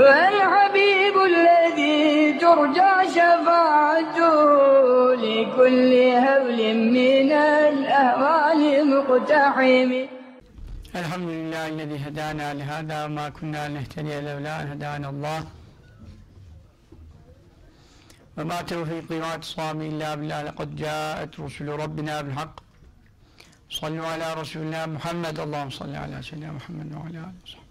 هو الحبيب الذي ترجى شفاعته لكل هول من الأهوال مقتحم. الحمد لله الذي هدانا لهذا وما كنا لنهتدي لولا أن هدانا الله. وما توفيقي وأعتصامي إلا بالله لقد جاءت رسل ربنا بالحق. صلوا على رسولنا محمد اللهم صل على سيدنا محمد وعلى آله وصحبه.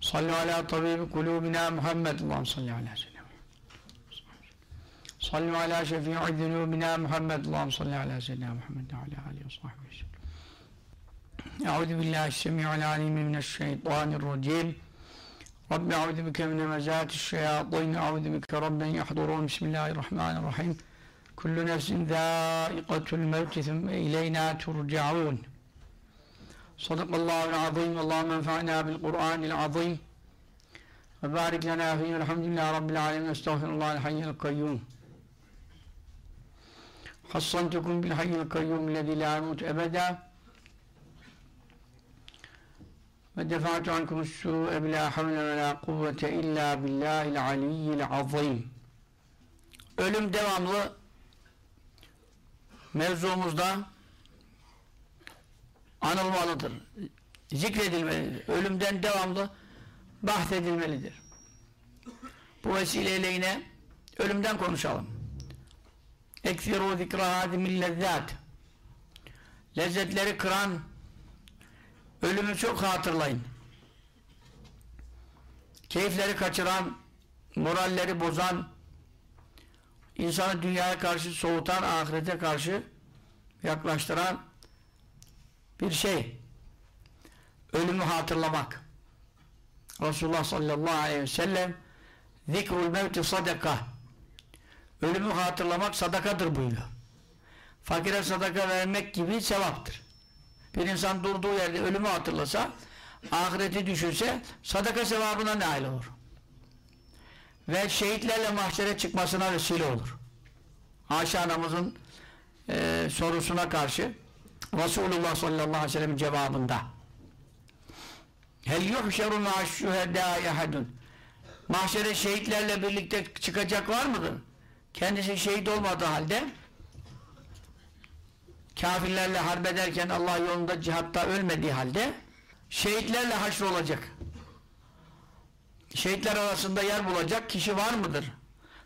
صلوا على طبيب قلوبنا محمد. اللهم صل على سيدنا صلوا على شفيع ذنوبنا محمد. اللهم صل على سيدنا محمد وعلى آله وصحبه وسلم. أعوذ بالله السميع العليم من الشيطان الرجيم. رب أعوذ بك من مزات الشياطين. أعوذ بك رب يحضرون. بسم الله الرحمن الرحيم. كل نفس ذائقة الموت ثم إلينا ترجعون. صدق الله العظيم اللهم انفعنا بالقرآن العظيم وبارك لنا فيه الحمد لله رب العالمين استغفر الله الحي القيوم حصنتكم بالحي القيوم الذي لا يموت أبدا ودفعت عنكم السوء بلا حول ولا قوة إلا بالله العلي العظيم Ölüm devamlı mevzumuzda anılmalıdır. Zikredilmelidir. Ölümden devamlı bahsedilmelidir. Bu vesileyle yine ölümden konuşalım. Ekfiru zikra hadimil lezzat lezzetleri kıran ölümü çok hatırlayın. Keyifleri kaçıran, moralleri bozan, insanı dünyaya karşı soğutan, ahirete karşı yaklaştıran bir şey. Ölümü hatırlamak. Resulullah sallallahu aleyhi ve sellem zikrul mevti sadaka ölümü hatırlamak sadakadır buyuruyor. Fakire sadaka vermek gibi sevaptır. Bir insan durduğu yerde ölümü hatırlasa, ahireti düşünse sadaka sevabına nail olur. Ve şehitlerle mahşere çıkmasına vesile olur. Ayşe anamızın e, sorusuna karşı Resulullah sallallahu aleyhi ve sellem cevabında Hel yuhşeru ma'aşşühedâ yahadun Mahşere şehitlerle birlikte çıkacak var mıdır? Kendisi şehit olmadığı halde kafirlerle harbederken Allah yolunda cihatta ölmediği halde şehitlerle haşr olacak. Şehitler arasında yer bulacak kişi var mıdır?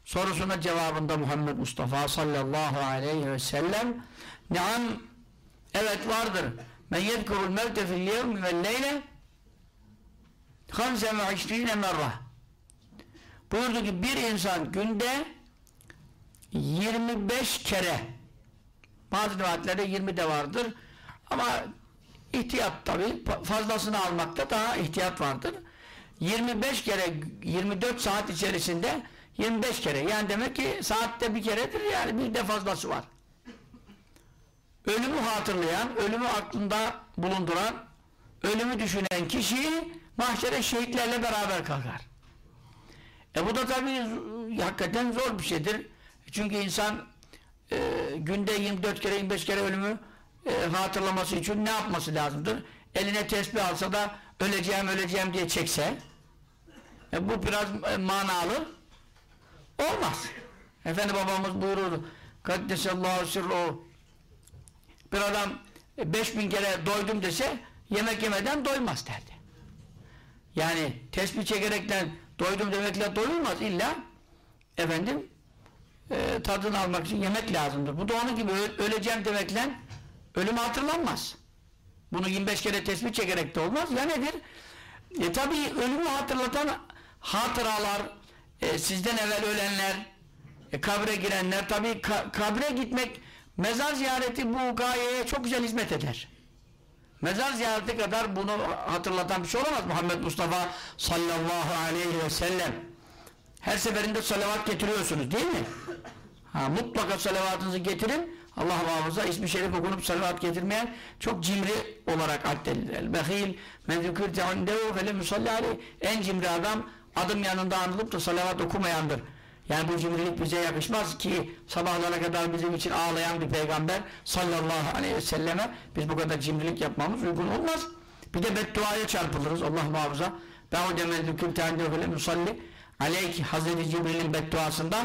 Sorusuna cevabında Muhammed Mustafa sallallahu aleyhi ve sellem Neam evet vardır. Men yedkurul mevte fil yevmi vel leyle hamse ve işrine merra. Buyurdu ki bir insan günde 25 kere bazı rivayetlerde 20 de vardır ama ihtiyat tabi fazlasını almakta daha ihtiyat vardır. 25 kere 24 saat içerisinde 25 kere. Yani demek ki saatte bir keredir yani bir de fazlası var ölümü hatırlayan ölümü aklında bulunduran ölümü düşünen kişi mahşere şehitlerle beraber kalkar e bu da tabi hakikaten zor bir şeydir çünkü insan e, günde 24 kere 25 kere ölümü e, hatırlaması için ne yapması lazımdır? Eline tesbih alsa da öleceğim öleceğim diye çekse e, bu biraz e, manalı olmaz. Efendi babamız buyururdu Kaddesallahu sirruhu bir adam e, 5000 kere doydum dese yemek yemeden doymaz derdi. Yani tesbih çekerekten doydum demekle doyulmaz illa efendim e, tadını almak için yemek lazımdır. Bu da onun gibi öleceğim demekle ölüm hatırlanmaz. Bunu 25 kere tesbih çekerek de olmaz. Ya nedir? E tabi ölümü hatırlatan hatıralar, e, sizden evvel ölenler, e, kabre girenler, tabi ka kabre gitmek, mezar ziyareti bu gayeye çok güzel hizmet eder. Mezar ziyareti kadar bunu hatırlatan bir şey olamaz Muhammed Mustafa sallallahu aleyhi ve sellem. Her seferinde salavat getiriyorsunuz değil mi? Ha, mutlaka salavatınızı getirin. Allah muhafaza ismi şerif okunup salavat getirmeyen çok cimri olarak addedilir. El-Behil men zükürte indehu felem yusalli aleyh. En cimri adam adım yanında anılıp da salavat okumayandır. Yani bu cimrilik bize yakışmaz ki sabahlara kadar bizim için ağlayan bir peygamber sallallahu aleyhi ve selleme biz bu kadar cimrilik yapmamız uygun olmaz. Bir de bedduaya çarpılırız Allah muhafaza. Be'ude men zükürte endehu musalli aleyki Hazreti Cibril'in bedduasında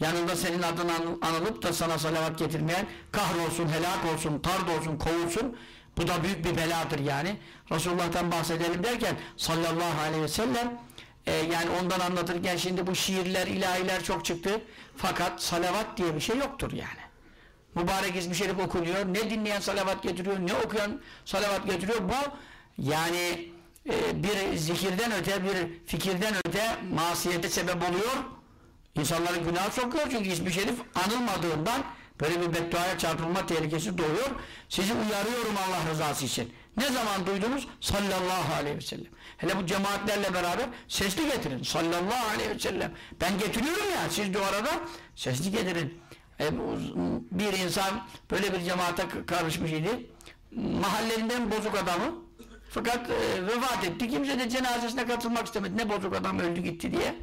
yanında senin adın an- anılıp da sana salavat getirmeyen kahrolsun, helak olsun, tard olsun, kovulsun. Bu da büyük bir beladır yani. Resulullah'tan bahsedelim derken sallallahu aleyhi ve sellem e, yani ondan anlatırken şimdi bu şiirler, ilahiler çok çıktı. Fakat salavat diye bir şey yoktur yani. Mübarek ismi şerif okunuyor. Ne dinleyen salavat getiriyor, ne okuyan salavat getiriyor. Bu yani e, bir zikirden öte, bir fikirden öte masiyete sebep oluyor. İnsanların günah sokuyor çünkü ismi şerif anılmadığından böyle bir bedduaya çarpılma tehlikesi doğuyor. Sizi uyarıyorum Allah rızası için. Ne zaman duydunuz? Sallallahu aleyhi ve sellem. Hele bu cemaatlerle beraber sesli getirin. Sallallahu aleyhi ve sellem. Ben getiriyorum ya siz de sesli getirin. E, bir insan böyle bir cemaate karışmış idi. Mahallelinden bozuk adamı fakat e, vefat etti. Kimse de cenazesine katılmak istemedi. Ne bozuk adam öldü gitti diye.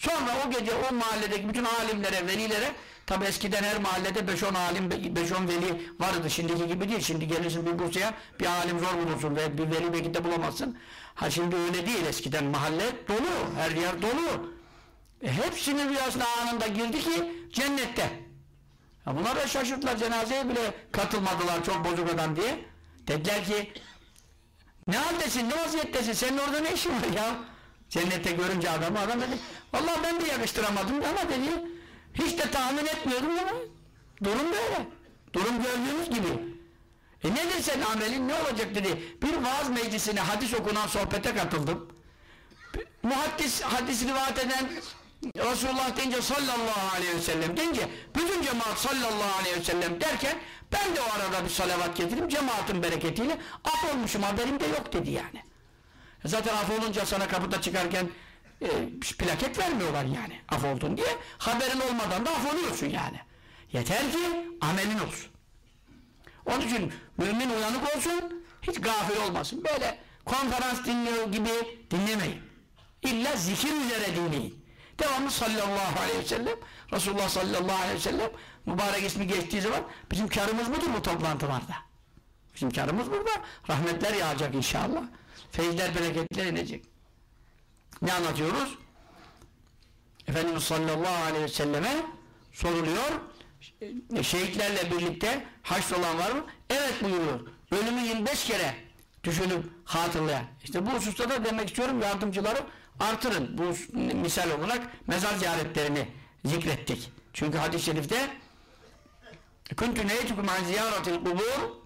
Sonra o gece o mahalledeki bütün alimlere, velilere tabi eskiden her mahallede 5-10 alim, 5-10 veli vardı. Şimdiki gibi değil. Şimdi gelirsin bir Bursa'ya bir alim zor bulursun ve bir veli belki de bulamazsın. Ha şimdi öyle değil. Eskiden mahalle dolu. Her yer dolu. E, hepsinin rüyasına anında girdi ki cennette. Ya bunlar da şaşırttılar. Cenazeye bile katılmadılar çok bozuk adam diye. Dediler ki ne haldesin, ne vaziyettesin, senin orada ne işin var ya? Cennette görünce adamı, adam dedi, vallahi ben de yakıştıramadım ama dedi, hiç de tahmin etmiyordum ama durum böyle. Durum gördüğünüz gibi. E nedir senin amelin, ne olacak dedi. Bir vaaz meclisine hadis okunan sohbete katıldım. Muhaddis, hadis rivayet eden Resulullah deyince sallallahu aleyhi ve sellem deyince bütün cemaat sallallahu aleyhi ve sellem derken ben de o arada bir salavat getirdim cemaatin bereketiyle af olmuşum haberim de yok dedi yani. Zaten af olunca sana kapıda çıkarken e, plaket vermiyorlar yani af oldun diye. Haberin olmadan da af oluyorsun yani. Yeter ki amelin olsun. Onun için mümin uyanık olsun, hiç gafil olmasın. Böyle konferans dinliyor gibi dinlemeyin. İlla zikir üzere dinleyin. Devamlı sallallahu aleyhi ve sellem, Resulullah sallallahu aleyhi ve sellem mübarek ismi geçtiği zaman bizim karımız budur bu toplantılarda. Bizim karımız burada. Rahmetler yağacak inşallah. Feyizler, bereketler inecek. Ne anlatıyoruz? Efendimiz sallallahu aleyhi ve selleme soruluyor. E, Şehitlerle birlikte haç olan var mı? Evet buyuruyor. Ölümü 25 kere düşünüp hatırlayan. İşte bu hususta da demek istiyorum yardımcıları artırın. Bu misal olarak mezar ziyaretlerini zikrettik. Çünkü hadis-i şerifte kuntu neytukum an ziyaratil kubur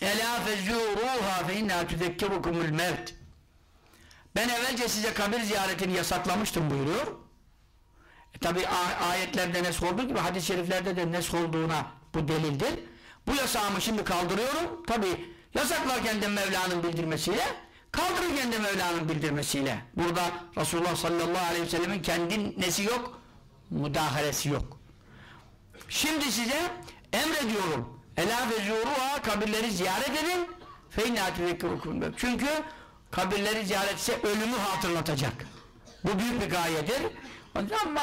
Ela fezuruha fe inna tuzekkirukumul mevt. Ben evvelce size kabir ziyaretini yasaklamıştım buyuruyor. E tabi ayetlerde nesk olduğu gibi hadis-i şeriflerde de nesk olduğuna bu delildir. Bu yasağımı şimdi kaldırıyorum. Tabi yasaklarken de Mevla'nın bildirmesiyle kaldırırken de Mevla'nın bildirmesiyle. Burada Resulullah sallallahu aleyhi ve sellemin kendi nesi yok? Müdahalesi yok. Şimdi size emrediyorum. Ela ve zuruha kabirleri ziyaret edin. Çünkü kabirleri ziyaret ise ölümü hatırlatacak. Bu büyük bir gayedir. Ama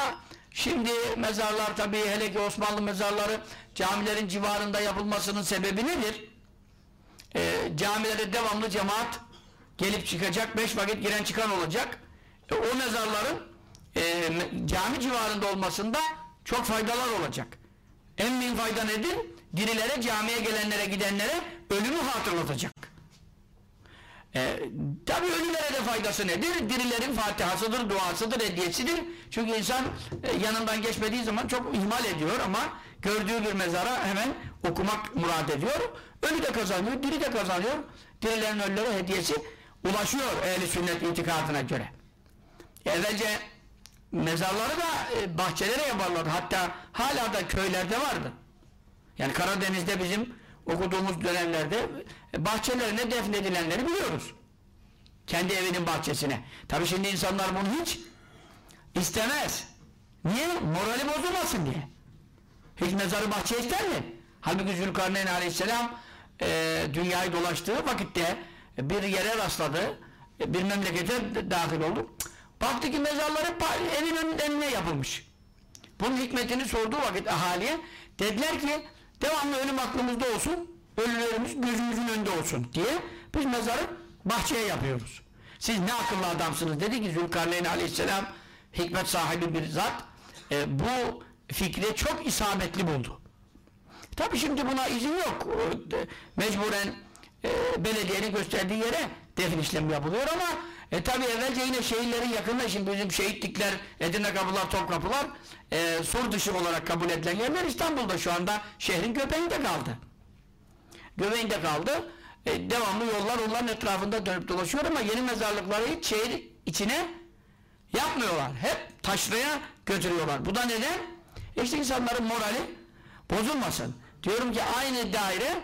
şimdi mezarlar tabii hele ki Osmanlı mezarları camilerin civarında yapılmasının sebebi nedir? Ee, camilere devamlı cemaat gelip çıkacak, beş vakit giren çıkan olacak. E, o mezarların e, cami civarında olmasında çok faydalar olacak. En büyük fayda nedir? Dirilere, camiye gelenlere, gidenlere ölümü hatırlatacak. E, Tabi ölülere de faydası nedir? Dirilerin fatihasıdır, duasıdır, hediyesidir. Çünkü insan e, yanından geçmediği zaman çok ihmal ediyor ama gördüğü bir mezara hemen okumak murad ediyor. Ölü de kazanıyor, diri de kazanıyor. Dirilerin ölülere hediyesi ulaşıyor ehli sünnet itikadına göre. Evvelce mezarları da e, bahçelere yaparlardı. Hatta hala da köylerde vardı. Yani Karadeniz'de bizim okuduğumuz dönemlerde e, bahçelerine defnedilenleri biliyoruz. Kendi evinin bahçesine. Tabi şimdi insanlar bunu hiç istemez. Niye? Morali bozulmasın diye. Hiç mezarı bahçe ister mi? Halbuki Zülkarneyn aleyhisselam e, dünyayı dolaştığı vakitte bir yere rastladı. E, bir memlekete dahil oldu. Baktı ki mezarları evin önüne yapılmış. Bunun hikmetini sorduğu vakit ahaliye dediler ki devamlı ölüm aklımızda olsun ölülerimiz gözümüzün önünde olsun diye biz mezarı bahçeye yapıyoruz. Siz ne akıllı adamsınız dedi ki Zülkarneyn aleyhisselam hikmet sahibi bir zat e, bu fikri çok isabetli buldu. Tabi şimdi buna izin yok. E, Mecburen e, belediyenin gösterdiği yere defin işlemi yapılıyor ama e tabi evvelce yine şehirlerin yakında şimdi bizim şehitlikler, Edirne kapılar, Topkapılar e, sur dışı olarak kabul edilen yerler İstanbul'da şu anda şehrin göbeğinde kaldı. Göbeğinde kaldı. E, devamlı yollar onların etrafında dönüp dolaşıyor ama yeni mezarlıkları hiç şehir içine yapmıyorlar. Hep taşraya götürüyorlar. Bu da neden? İşte insanların morali bozulmasın. Diyorum ki aynı daire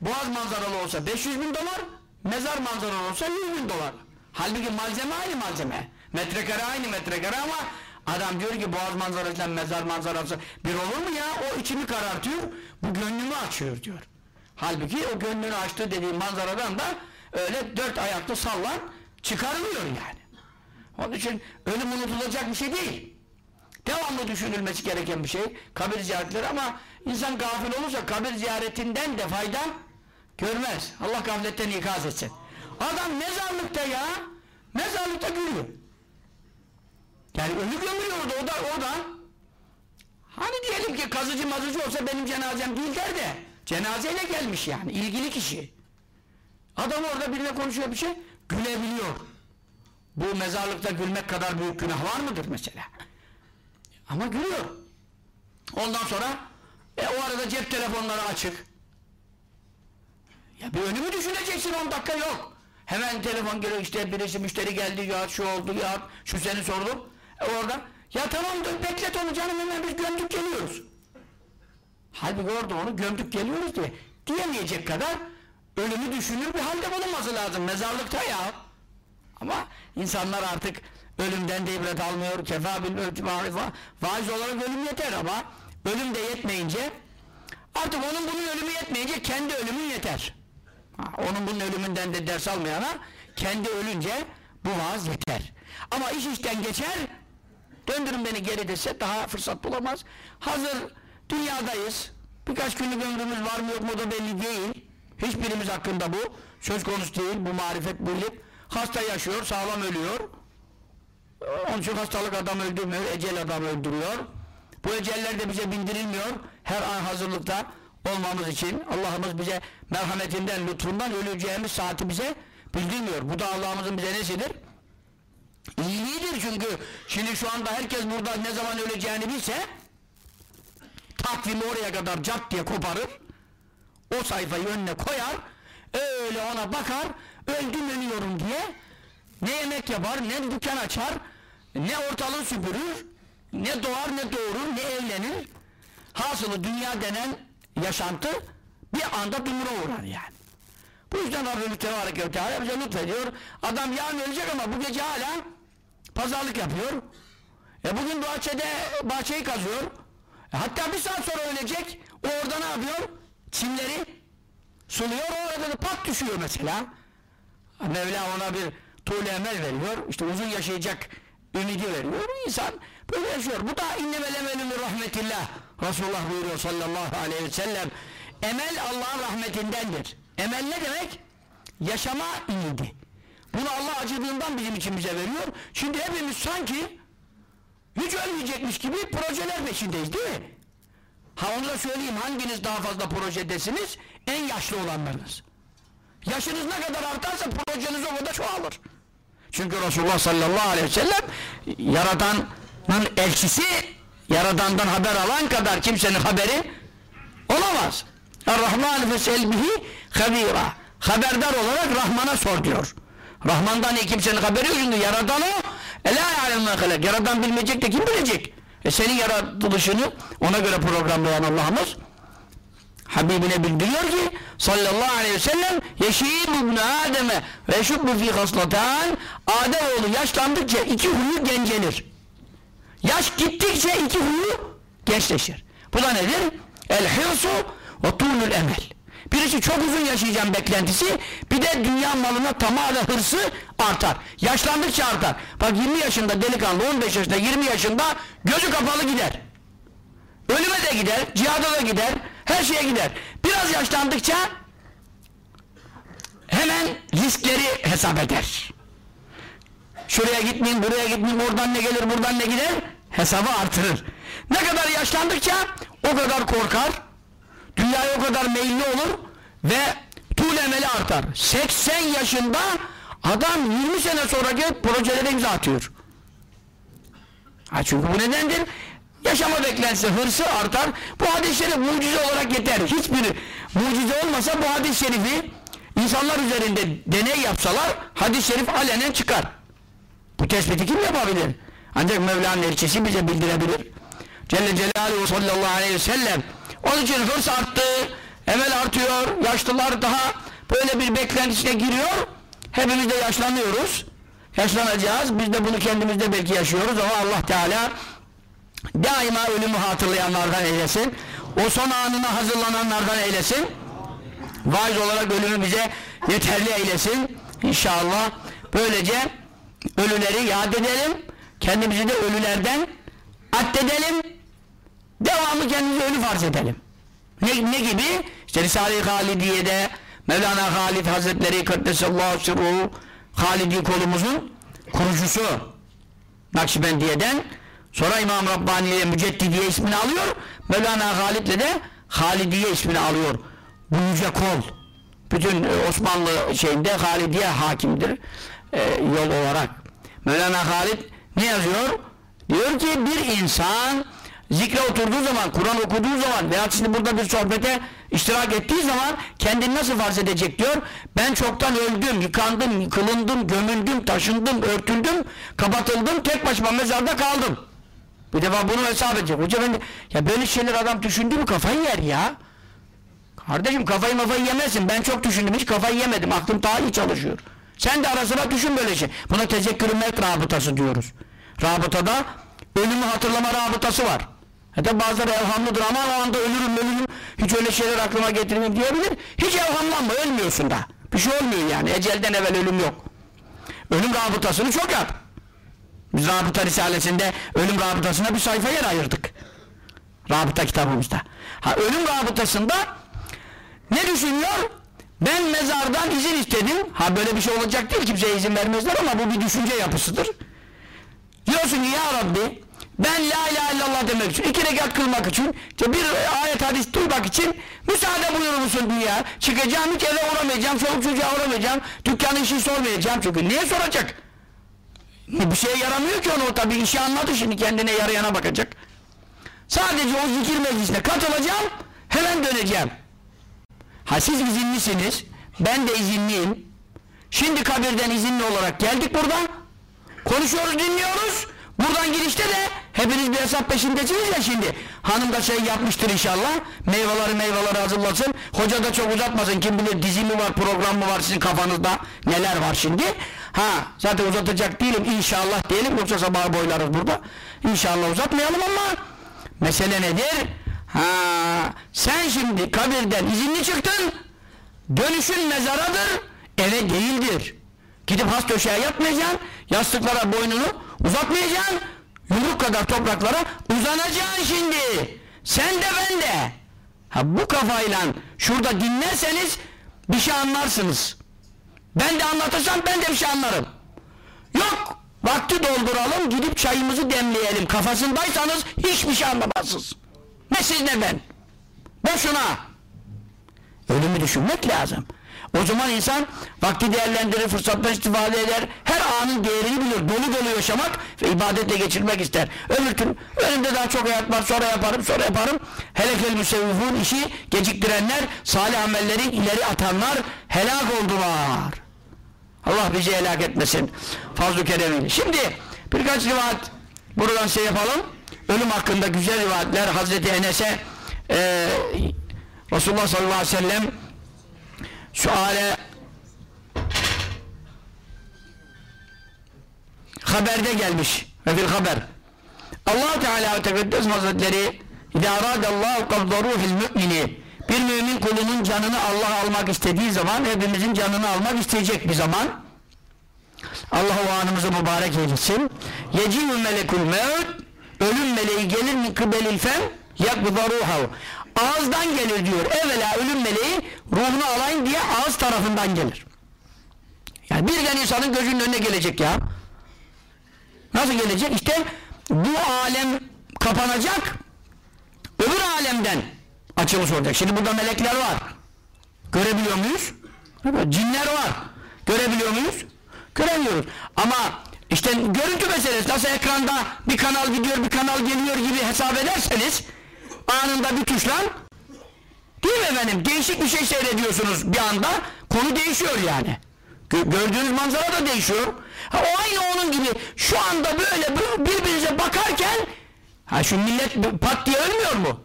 boğaz manzaralı olsa 500 bin dolar, mezar manzaralı olsa 100 bin dolar. Halbuki malzeme aynı malzeme. Metrekare aynı metrekare ama adam diyor ki boğaz manzarasıyla mezar manzarası bir olur mu ya? O içimi karartıyor, bu gönlümü açıyor diyor. Halbuki o gönlünü açtı dediği manzaradan da öyle dört ayakta sallan çıkarılıyor yani. Onun için ölüm unutulacak bir şey değil. Devamlı düşünülmesi gereken bir şey. Kabir ziyaretleri ama insan gafil olursa kabir ziyaretinden de fayda görmez. Allah gafletten ikaz etsin. Adam mezarlıkta ya mezarlıkta gülüyor. Yani ölü gömülüyordu o da o da hani diyelim ki kazıcı mazıcı olsa benim cenazem değil der de cenazeyle gelmiş yani ilgili kişi. Adam orada birine konuşuyor bir şey gülebiliyor. Bu mezarlıkta gülmek kadar büyük günah var mıdır mesela? Ama gülüyor. Ondan sonra e, o arada cep telefonları açık. Ya bir önümü düşüneceksin 10 dakika yok. Hemen telefon geliyor işte birisi müşteri geldi ya şu oldu ya şu seni sordu. E orada ya tamam dur beklet onu canım hemen biz gömdük geliyoruz. Halbuki orada onu gömdük geliyoruz diye diyemeyecek kadar ölümü düşünür bir halde bulunması lazım mezarlıkta ya. Ama insanlar artık ölümden de ibret almıyor. Kefa bil marifa. Vaiz olarak ölüm yeter ama ölüm de yetmeyince artık onun bunun ölümü yetmeyince kendi ölümün yeter. Onun bunun ölümünden de ders almayana kendi ölünce bu vaaz yeter. Ama iş işten geçer döndürün beni geri dese daha fırsat bulamaz. Hazır dünyadayız. Birkaç günlük ömrümüz var mı yok mu da belli değil. Hiçbirimiz hakkında bu. Söz konusu değil. Bu marifet, bu. Hasta yaşıyor, sağlam ölüyor. Onun için hastalık adam öldürmüyor, ecel adam öldürüyor. Bu eceller de bize bindirilmiyor. Her an hazırlıkta olmamız için Allah'ımız bize merhametinden, lütfundan öleceğimiz saati bize bildirmiyor. Bu da Allah'ımızın bize nesidir? İyiliğidir çünkü şimdi şu anda herkes burada ne zaman öleceğini bilse takvimi oraya kadar cat diye koparır o sayfayı önüne koyar öyle ona bakar öldüm ölüyorum diye ne yemek yapar ne dükkan açar ne ortalığı süpürür ne doğar ne doğurur ne evlenir hasılı dünya denen yaşantı bir anda dumura uğrar yani. Bu yüzden Rabbimiz Tebarek ve Teala bize lütfediyor. Adam yarın ölecek ama bu gece hala pazarlık yapıyor. E bugün bahçede bahçeyi kazıyor. E hatta bir saat sonra ölecek. O orada ne yapıyor? Çimleri suluyor. O arada da pat düşüyor mesela. Mevla ona bir tuğle emel veriyor. İşte uzun yaşayacak ümidi veriyor. İnsan böyle yaşıyor. Bu da innemel emelü rahmetillah Resulullah buyuruyor sallallahu aleyhi ve sellem emel Allah'ın rahmetindendir emel ne demek? yaşama ümidi bunu Allah acıdığından bizim için bize veriyor şimdi hepimiz sanki hiç ölmeyecekmiş gibi projeler peşindeyiz değil mi? Ha onu da söyleyeyim hanginiz daha fazla projedesiniz? En yaşlı olanlarınız. Yaşınız ne kadar artarsa projeniz o kadar çoğalır. Çünkü Resulullah sallallahu aleyhi ve sellem Yaradan'ın elçisi Yaradan'dan haber alan kadar kimsenin haberi olamaz. Er-Rahman fesel bihi habira. Haberdar olarak Rahman'a sor diyor. Rahman'dan iyi kimsenin haberi yok çünkü Yaradan o. Yaradan bilmeyecek de kim bilecek? E senin yaratılışını ona göre programlayan Allah'ımız Habibine bildiriyor ki sallallahu aleyhi ve sellem yeşîb ibn Adem'e ve şubbu fî haslatan Ademoğlu yaşlandıkça iki huyu gencelir. Yaş gittikçe iki huyu gençleşir. Bu da nedir? El hirsu ve tulul emel. Birisi çok uzun yaşayacağım beklentisi, bir de dünya malına tamamı hırsı artar. Yaşlandıkça artar. Bak 20 yaşında delikanlı, 15 yaşında, 20 yaşında gözü kapalı gider. Ölüme de gider, cihada da gider, her şeye gider. Biraz yaşlandıkça hemen riskleri hesap eder. Şuraya gitmeyin, buraya gitmeyin, oradan ne gelir, buradan ne gider? Hesabı artırır. Ne kadar yaşlandıkça o kadar korkar, dünyaya o kadar meyilli olur ve tuğle emeli artar. 80 yaşında adam 20 sene sonraki projelere imza atıyor. Ha çünkü bu nedendir? Yaşama beklentisi, hırsı artar. Bu hadis-i şerif mucize olarak yeter. Hiçbir mucize olmasa bu hadis-i şerifi insanlar üzerinde deney yapsalar hadis-i şerif alenen çıkar. Bu tespiti kim yapabilir? Ancak Mevla'nın elçisi bize bildirebilir. Celle Celaluhu sallallahu aleyhi ve sellem. Onun için hırs arttı, emel artıyor, yaşlılar daha böyle bir beklentisine giriyor. Hepimiz de yaşlanıyoruz. Yaşlanacağız. Biz de bunu kendimizde belki yaşıyoruz ama Allah Teala daima ölümü hatırlayanlardan eylesin. O son anına hazırlananlardan eylesin. Vaiz olarak ölümü bize yeterli eylesin. İnşallah böylece ölüleri yad edelim. Kendimizi de ölülerden addedelim. Devamlı kendimizi ölü farz edelim. Ne, ne gibi? İşte Risale-i Halidiye'de Mevlana Halid Hazretleri Kaddesallahu sirruhu Halidi kolumuzun kurucusu Nakşibendiye'den sonra İmam Rabbani'ye Müceddidiye ismini alıyor Mevlana Halid'le de Halidiye ismini alıyor bu yüce kol bütün e, Osmanlı şeyinde Halidiye hakimdir e, yol olarak Mevlana Halid ne yazıyor? diyor ki bir insan zikre oturduğu zaman, Kur'an okuduğu zaman veya şimdi burada bir sohbete iştirak ettiği zaman kendini nasıl farz edecek diyor. Ben çoktan öldüm, yıkandım, kılındım, gömüldüm, taşındım, örtüldüm, kapatıldım, tek başıma mezarda kaldım. Bir defa bunu hesap edecek. Hoca ben de, ya böyle şeyler adam düşündü mü kafayı yer ya. Kardeşim kafayı mafayı yemezsin. Ben çok düşündüm, hiç kafayı yemedim. Aklım daha iyi çalışıyor. Sen de ara sıra düşün böyle şey. Buna tezekkür-ü mevt rabıtası diyoruz. Rabıtada ölümü hatırlama rabıtası var. Hatta bazıları evhamlıdır ama o anda ölürüm ölürüm hiç öyle şeyler aklıma getirmeyeyim diyebilir. Hiç evhamlanma ölmüyorsun da. Bir şey olmuyor yani. Ecelden evvel ölüm yok. Ölüm rabıtasını çok yap. Biz rabıta risalesinde ölüm rabıtasına bir sayfa yer ayırdık. Rabıta kitabımızda. Ha ölüm rabıtasında ne düşünüyor? Ben mezardan izin istedim. Ha böyle bir şey olacak değil kimseye izin vermezler ama bu bir düşünce yapısıdır. Diyorsun ki ya Rabbi ben la ilahe illallah demek için, iki rekat kılmak için, bir ayet hadis duymak için müsaade buyurur musun dünya? Çıkacağım hiç eve uğramayacağım, çoluk çocuğa uğramayacağım, dükkanın işi sormayacağım çünkü niye soracak? Bir şeye yaramıyor ki onu tabi işi anladı şimdi kendine yarayana bakacak. Sadece o zikir meclisine katılacağım, hemen döneceğim. Ha siz izinlisiniz, ben de izinliyim. Şimdi kabirden izinli olarak geldik buradan. Konuşuyoruz, dinliyoruz. Buradan girişte de hepiniz bir hesap peşindesiniz ya şimdi. Hanım da şey yapmıştır inşallah. Meyveleri meyveleri hazırlasın. Hoca da çok uzatmasın. Kim bilir dizi mi var, program mı var sizin kafanızda. Neler var şimdi. Ha zaten uzatacak değilim inşallah diyelim. Yoksa sabah boylarız burada. İnşallah uzatmayalım ama mesele nedir? Ha sen şimdi kabirden izinli çıktın. Dönüşün mezaradır. Eve değildir. Gidip has döşeğe yatmayacaksın. Yastıklara boynunu uzatmayacaksın. Yumruk kadar topraklara uzanacaksın şimdi. Sen de ben de. Ha bu kafayla şurada dinlerseniz bir şey anlarsınız. Ben de anlatırsam ben de bir şey anlarım. Yok. Vakti dolduralım gidip çayımızı demleyelim. Kafasındaysanız hiçbir şey anlamazsınız. Ne siz ne ben. Boşuna. Ölümü düşünmek lazım. O zaman insan vakti değerlendirir, fırsattan istifade eder, her anın değerini bilir, dolu dolu yaşamak ve ibadetle geçirmek ister. Öbür türlü önümde daha çok hayat var, sonra yaparım, sonra yaparım. Helekel müsevvifun işi geciktirenler, salih amelleri ileri atanlar helak oldular. Allah bizi helak etmesin. Fazl-ı Kerem'in. Şimdi birkaç rivayet buradan şey yapalım. Ölüm hakkında güzel rivayetler Hazreti Enes'e e, Resulullah sallallahu aleyhi ve sellem suale haberde gelmiş ve fil haber. Allah Teala ve Tekaddes Hazretleri İzâ arâdallâhu kabda ruhil mümini bir mümin kulunun canını Allah almak istediği zaman hepimizin canını almak isteyecek bir zaman Allah o anımızı mübarek eylesin. Yecivü melekul mevt ölüm meleği gelir mi kıbelil fem yakbıda ruhav ağızdan gelir diyor. Evvela ölüm meleği ruhunu alayım diye ağız tarafından gelir. Yani birden insanın gözünün önüne gelecek ya. Nasıl gelecek? İşte bu alem kapanacak. Öbür alemden açılış olacak. Şimdi burada melekler var. Görebiliyor muyuz? Cinler var. Görebiliyor muyuz? Göremiyoruz. Ama işte görüntü meselesi nasıl ekranda bir kanal gidiyor bir kanal geliyor gibi hesap ederseniz anında bir tuşla değil mi efendim? Değişik bir şey seyrediyorsunuz bir anda konu değişiyor yani. Gö- gördüğünüz manzara da değişiyor. Ha, o aynı onun gibi şu anda böyle birbirinize bakarken ha şu millet pat diye ölmüyor mu?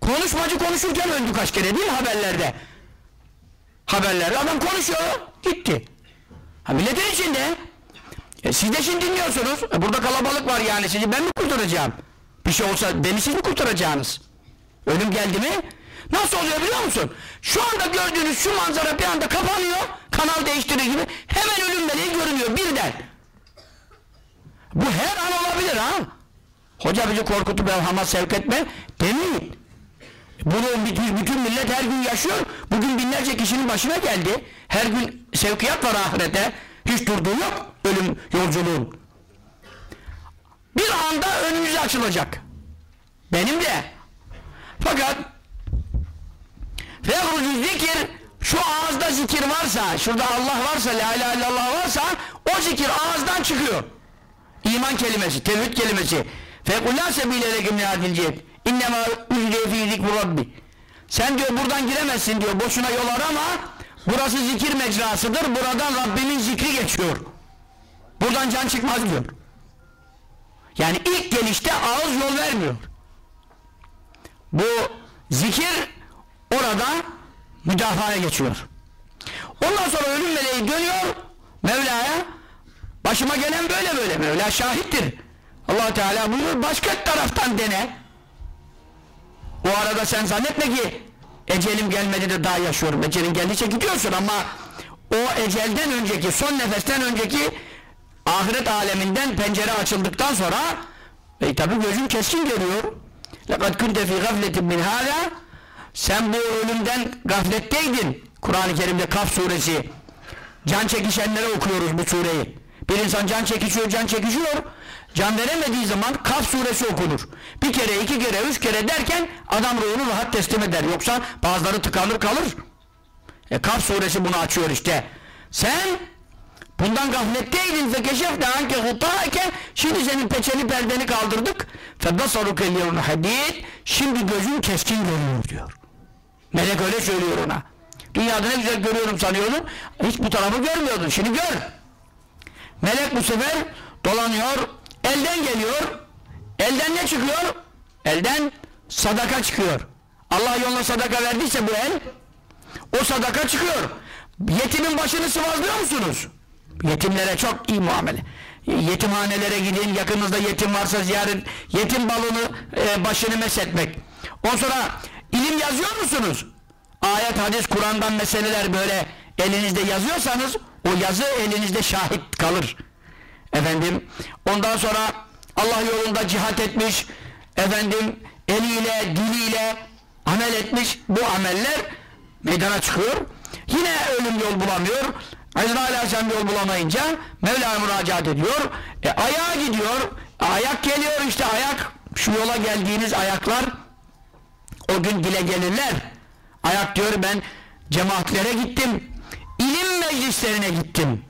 Konuşmacı konuşurken öldü kaç kere değil mi haberlerde? Haberlerde adam konuşuyor gitti. Ha milletin içinde. E, siz de şimdi dinliyorsunuz. E, burada kalabalık var yani sizi ben mi kurtaracağım? Bir şey olsa beni siz mi kurtaracaksınız? Ölüm geldi mi? Nasıl oluyor biliyor musun? Şu anda gördüğünüz şu manzara bir anda kapanıyor. Kanal değiştirir gibi. Hemen ölüm meleği görünüyor birden. Bu her an olabilir ha. Hoca bizi korkutup evhama sevk etme demeyin. Bunu bütün, bütün millet her gün yaşıyor. Bugün binlerce kişinin başına geldi. Her gün sevkiyat var ahirete. Hiç durduğu yok ölüm yolculuğun. Bir anda önümüze açılacak. Benim de. Fakat fehrucu zikir şu ağızda zikir varsa, şurada Allah varsa, la ilahe illallah varsa o zikir ağızdan çıkıyor. İman kelimesi, tevhid kelimesi. Fekullâ sebîle lekum nâdilciyet. İnnemâ ücre fî zikru rabbi. Sen diyor buradan giremezsin diyor. Boşuna yol arama. Burası zikir mecrasıdır. Buradan Rabbimin zikri geçiyor. Buradan can çıkmaz diyor. Yani ilk gelişte ağız yol vermiyor. Bu zikir orada müdafaya geçiyor. Ondan sonra ölüm meleği dönüyor Mevla'ya başıma gelen böyle böyle Mevla şahittir. allah Teala buyuruyor başka taraftan dene. O arada sen zannetme ki ecelim gelmedi de daha yaşıyorum. Ecelin geldiyse gidiyorsun ama o ecelden önceki son nefesten önceki ahiret aleminden pencere açıldıktan sonra e, tabi gözün keskin görüyor. لَقَدْ كُنْتَ فِي غَفْلَةٍ مِنْ هَذَا Sen bu ölümden gafletteydin. Kur'an-ı Kerim'de Kaf suresi can çekişenlere okuyoruz bu sureyi. Bir insan can çekişiyor, can çekişiyor. Can veremediği zaman Kaf suresi okunur. Bir kere, iki kere, üç kere derken adam ruhunu rahat teslim eder. Yoksa bazıları tıkanır kalır. E Kaf suresi bunu açıyor işte. Sen bundan gafletteydin fekeşefne anke hutâke şimdi senin peçeli perdeni kaldırdık febasaruke liyevnu hadid şimdi gözün keskin görüyor diyor. Melek öyle söylüyor ona. Dünyada ne güzel görüyorum sanıyordun. Hiç bu tarafı görmüyordun. Şimdi gör. Melek bu sefer dolanıyor. Elden geliyor. Elden ne çıkıyor? Elden sadaka çıkıyor. Allah yoluna sadaka verdiyse bu el o sadaka çıkıyor. Yetimin başını sıvazlıyor musunuz? Yetimlere çok iyi muamele. Yetimhanelere gidin, yakınızda yetim varsa ziyaret, yetim balını e, başını mesetmek. Ondan sonra ilim yazıyor musunuz? Ayet, hadis, Kur'an'dan meseleler böyle elinizde yazıyorsanız o yazı elinizde şahit kalır. Efendim, ondan sonra Allah yolunda cihat etmiş, efendim eliyle, diliyle amel etmiş bu ameller meydana çıkıyor. Yine ölüm yol bulamıyor. Azrail Aleyhisselam yol bulamayınca Mevla'ya müracaat ediyor. E, ayağa gidiyor. Ayak geliyor işte ayak. Şu yola geldiğiniz ayaklar o gün dile gelirler. Ayak diyor ben cemaatlere gittim. İlim meclislerine gittim.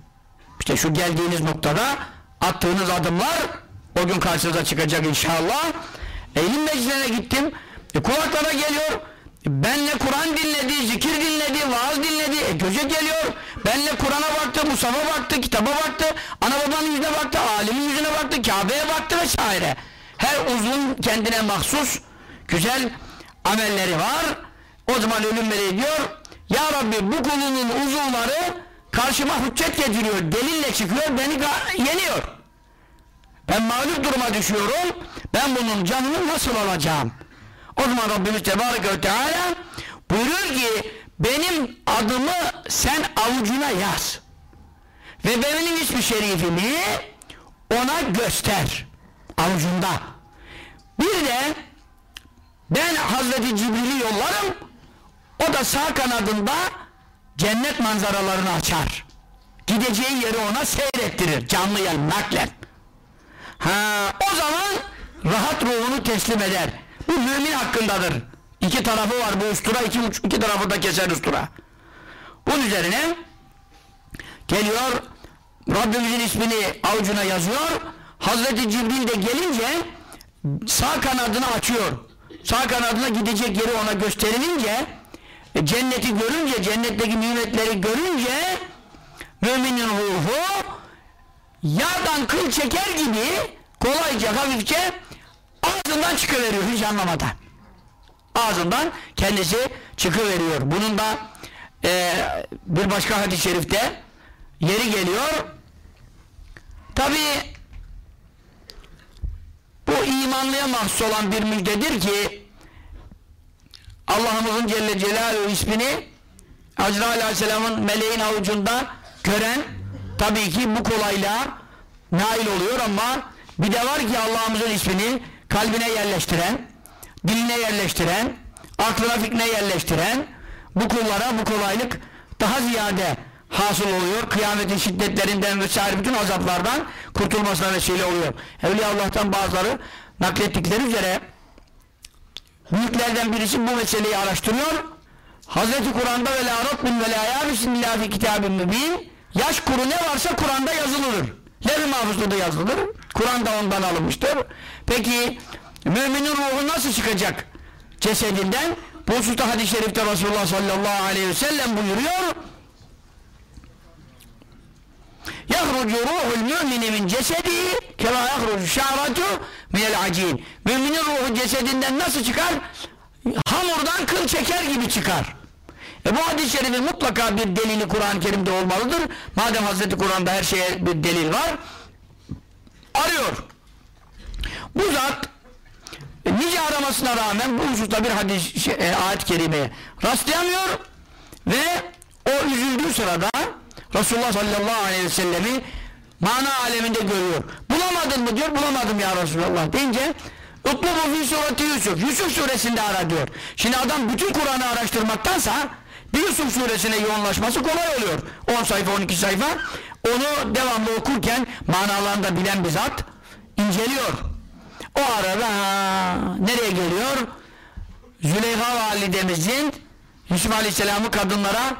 İşte şu geldiğiniz noktada attığınız adımlar o gün karşınıza çıkacak inşallah. E, ilim meclislerine gittim. E, kulaklara geliyor. Benle Kur'an dinledi, zikir dinledi, vaaz dinledi, e göze geliyor. Benle Kur'an'a baktı, Musaf'a baktı, kitaba baktı, ana babanın yüzüne baktı, alimin yüzüne baktı, Kabe'ye baktı vesaire. Her uzun kendine mahsus güzel amelleri var. O zaman ölüm meleği diyor, Ya Rabbi bu kulunun uzuvları karşıma hüccet getiriyor, delille çıkıyor, beni yeniyor. Ben mağlup duruma düşüyorum, ben bunun canını nasıl alacağım? O zaman Rabbimiz Tebarek ve Teala buyuruyor ki benim adımı sen avucuna yaz. Ve benim ismi şerifimi ona göster. Avucunda. Bir de ben Hazreti Cibril'i yollarım o da sağ kanadında cennet manzaralarını açar. Gideceği yeri ona seyrettirir. Canlı yer naklen. Ha, o zaman rahat ruhunu teslim eder. Bu mümin hakkındadır. İki tarafı var bu ustura, iki, iki tarafı da keser ustura. Bunun üzerine geliyor Rabbimizin ismini avucuna yazıyor. Hazreti Cibril de gelince sağ kanadını açıyor. Sağ kanadına gidecek yeri ona gösterilince e, cenneti görünce, cennetteki nimetleri görünce müminin ruhu yardan kıl çeker gibi kolayca hafifçe ağzından çıkıveriyor hiç anlamadan. Ağzından kendisi çıkıveriyor. Bunun da e, bir başka hadis-i şerifte yeri geliyor. Tabi bu imanlıya mahsus olan bir müjdedir ki Allah'ımızın Celle Celaluhu ismini Azrail Aleyhisselam'ın meleğin avucunda gören tabii ki bu kolaylığa nail oluyor ama bir de var ki Allah'ımızın ismini kalbine yerleştiren, diline yerleştiren, aklına fikrine yerleştiren bu kullara bu kolaylık daha ziyade hasıl oluyor. Kıyametin şiddetlerinden vesaire bütün azaplardan kurtulmasına vesile oluyor. Evliya Allah'tan bazıları naklettikleri üzere büyüklerden birisi bu meseleyi araştırıyor. Hazreti Kur'an'da ve la rabbin ve la yabisin illa fi kitabin mübin yaş kuru ne varsa Kur'an'da yazılıdır. Levh-i da yazılıdır. Kur'an'da ondan alınmıştır. Peki müminin ruhu nasıl çıkacak cesedinden? Bu hususta hadis-i şerifte Resulullah sallallahu aleyhi ve sellem buyuruyor. Yahrucu ruhul mümini min cesedi kema yahrucu şa'ratu minel acin. Müminin ruhu cesedinden nasıl çıkar? Hamurdan kıl çeker gibi çıkar. E bu hadis-i şerifin mutlaka bir delili Kur'an-ı Kerim'de olmalıdır. Madem Hazreti Kur'an'da her şeye bir delil var. Arıyor. Bu zat e, nice aramasına rağmen bu hususta bir hadis şey, e, ayet-i kerimeye rastlayamıyor ve o üzüldüğü sırada Resulullah sallallahu aleyhi ve sellemi mana aleminde görüyor. Bulamadın mı diyor, bulamadım ya Resulallah deyince Utlubu fi sureti Yusuf. Yusuf suresinde ara diyor. Şimdi adam bütün Kur'an'ı araştırmaktansa Yusuf suresine yoğunlaşması kolay oluyor. 10 sayfa 12 sayfa. Onu devamlı okurken manalarını da bilen bir zat inceliyor. O arada nereye geliyor? Züleyha validemizin Yusuf Aleyhisselam'ı kadınlara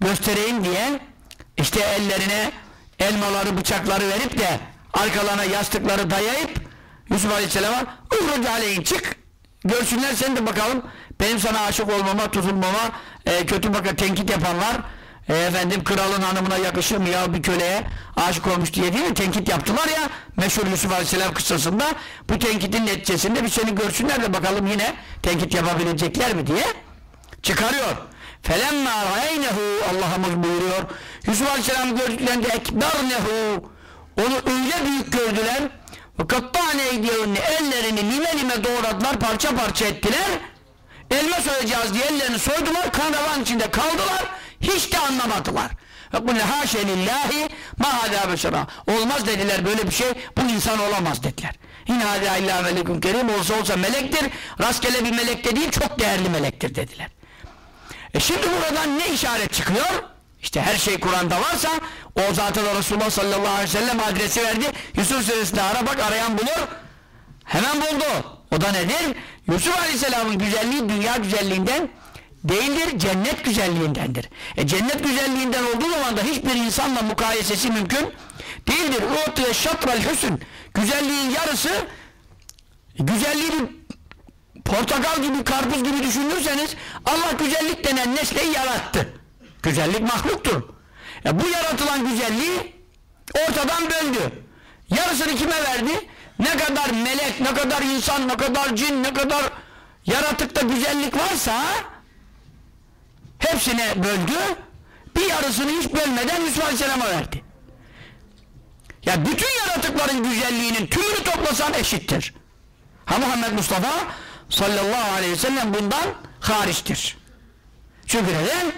göstereyim diye işte ellerine elmaları bıçakları verip de arkalarına yastıkları dayayıp Yusuf Aleyhisselam'a uhruc aleyhin çık görsünler sen de bakalım benim sana aşık olmama tutulmama e, kötü baka tenkit yapanlar e, efendim kralın hanımına yakışır mı ya bir köleye aşık olmuş diye değil mi? Tenkit yaptılar ya meşhur Yusuf Aleyhisselam kıssasında. Bu tenkitin neticesinde bir seni görsünler de bakalım yine tenkit yapabilecekler mi diye çıkarıyor. Felemma raynehu Allah'ımız buyuruyor. Yusuf Aleyhisselam gördüklerinde ekbernehu onu öyle büyük gördüler. Kattane eydiyevni ellerini lime lime doğradılar parça parça ettiler elma soyacağız diye ellerini soydular kan revan içinde kaldılar hiç de anlamadılar haşe lillahi ma hâdâ beşerâ olmaz dediler böyle bir şey bu insan olamaz dediler hâdâ illâ melekun kerim olsa olsa melektir rastgele bir melek de değil çok değerli melektir dediler e şimdi buradan ne işaret çıkıyor? İşte her şey Kur'an'da varsa o zaten Resulullah sallallahu aleyhi ve sellem adresi verdi. Yusuf suresinde ara bak arayan bulur. Hemen buldu. O da nedir? Yusuf aleyhisselamın güzelliği dünya güzelliğinden değildir, cennet güzelliğindendir. E cennet güzelliğinden olduğu zaman da hiçbir insanla mukayesesi mümkün değildir. U'tiye şatral hüsn. Güzelliğin yarısı güzelliği portakal gibi, karpuz gibi düşünürseniz Allah güzellik denen nesneyi yarattı. Güzellik mahluktur. E bu yaratılan güzelliği ortadan böldü. Yarısını kime verdi? Ne kadar melek, ne kadar insan, ne kadar cin, ne kadar yaratıkta güzellik varsa hepsine böldü. Bir yarısını hiç bölmeden Yusuf Aleyhisselam'a verdi. Ya bütün yaratıkların güzelliğinin tümünü toplasan eşittir. Ha Muhammed Mustafa sallallahu aleyhi ve sellem bundan hariçtir. Çünkü neden?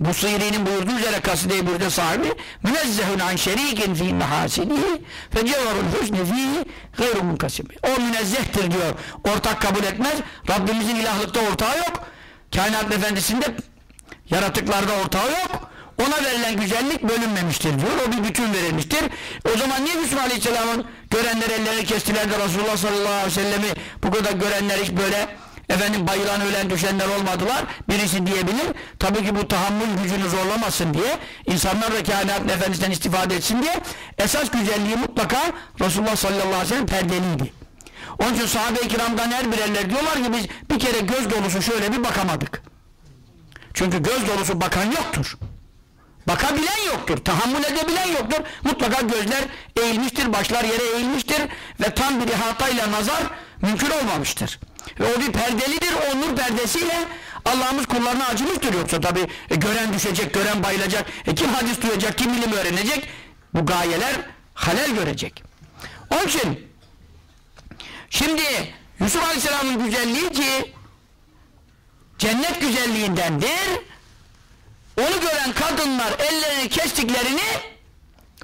Bu Sıyri'nin buyurduğu üzere kaside-i burada sahibi münezzehun an şerikin fi mahasinihi fe cevarul husni fihi gayru munkasim. O münezzehtir diyor. Ortak kabul etmez. Rabbimizin ilahlıkta ortağı yok. Kainat efendisinde yaratıklarda ortağı yok. ona verilen güzellik bölünmemiştir diyor. O bir bütün verilmiştir. O zaman niye Yusuf Aleyhisselam'ın görenler ellerini kestiler de Resulullah sallallahu aleyhi ve sellemi bu kadar görenler hiç böyle efendim bayılan ölen düşenler olmadılar. Birisi diyebilir. Tabii ki bu tahammül gücünü zorlamasın diye insanlar da kainatın efendisinden istifade etsin diye esas güzelliği mutlaka Resulullah sallallahu aleyhi ve sellem perdeliydi. Onun için sahabe-i kiramdan her birerler diyorlar ki biz bir kere göz dolusu şöyle bir bakamadık. Çünkü göz dolusu bakan yoktur. Bakabilen yoktur, tahammül edebilen yoktur. Mutlaka gözler eğilmiştir, başlar yere eğilmiştir ve tam bir ihatayla nazar mümkün olmamıştır. Ve o bir perdelidir, o nur perdesiyle Allah'ımız kullarına acımıştır yoksa tabi e, gören düşecek, gören bayılacak, e, kim hadis duyacak, kim ilim öğrenecek, bu gayeler halel görecek. Onun için şimdi Yusuf Aleyhisselam'ın güzelliği ki cennet güzelliğindendir onu gören kadınlar ellerini kestiklerini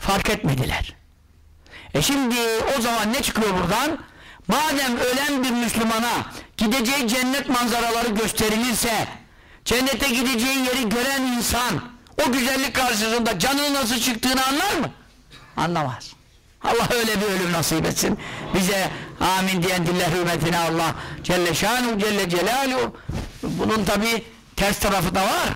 fark etmediler. E şimdi o zaman ne çıkıyor buradan? Madem ölen bir Müslümana gideceği cennet manzaraları gösterilirse cennete gideceği yeri gören insan o güzellik karşısında canının nasıl çıktığını anlar mı? Anlamaz. Allah öyle bir ölüm nasip etsin. Bize amin diyen diller hürmetine Allah Celle Şanu Celle Celaluhu bunun tabi ters tarafı da var.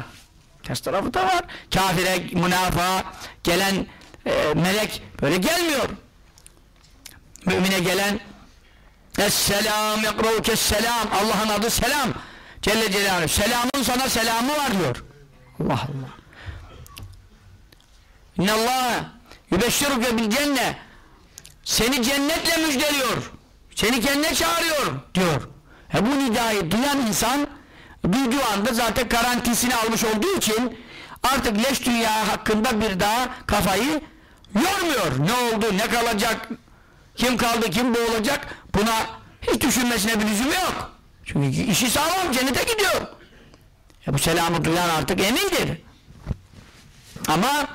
Ters tarafı da var. Kafire, münafığa gelen e, melek böyle gelmiyor. Mümine gelen Esselam yakrauke selam Allah'ın adı selam Celle Celaluhu Selamın sana selamı var diyor. Allah Allah. İnnallâhe yübeşşiruke bil cenne seni cennetle müjdeliyor. Seni kendine çağırıyor diyor. E bu nidayı duyan insan duyduğu anda zaten garantisini almış olduğu için artık leş dünya hakkında bir daha kafayı yormuyor. Ne oldu, ne kalacak, kim kaldı, kim boğulacak buna hiç düşünmesine bir lüzum yok. Çünkü işi sağlam, cennete gidiyor. E bu selamı duyan artık emindir. Ama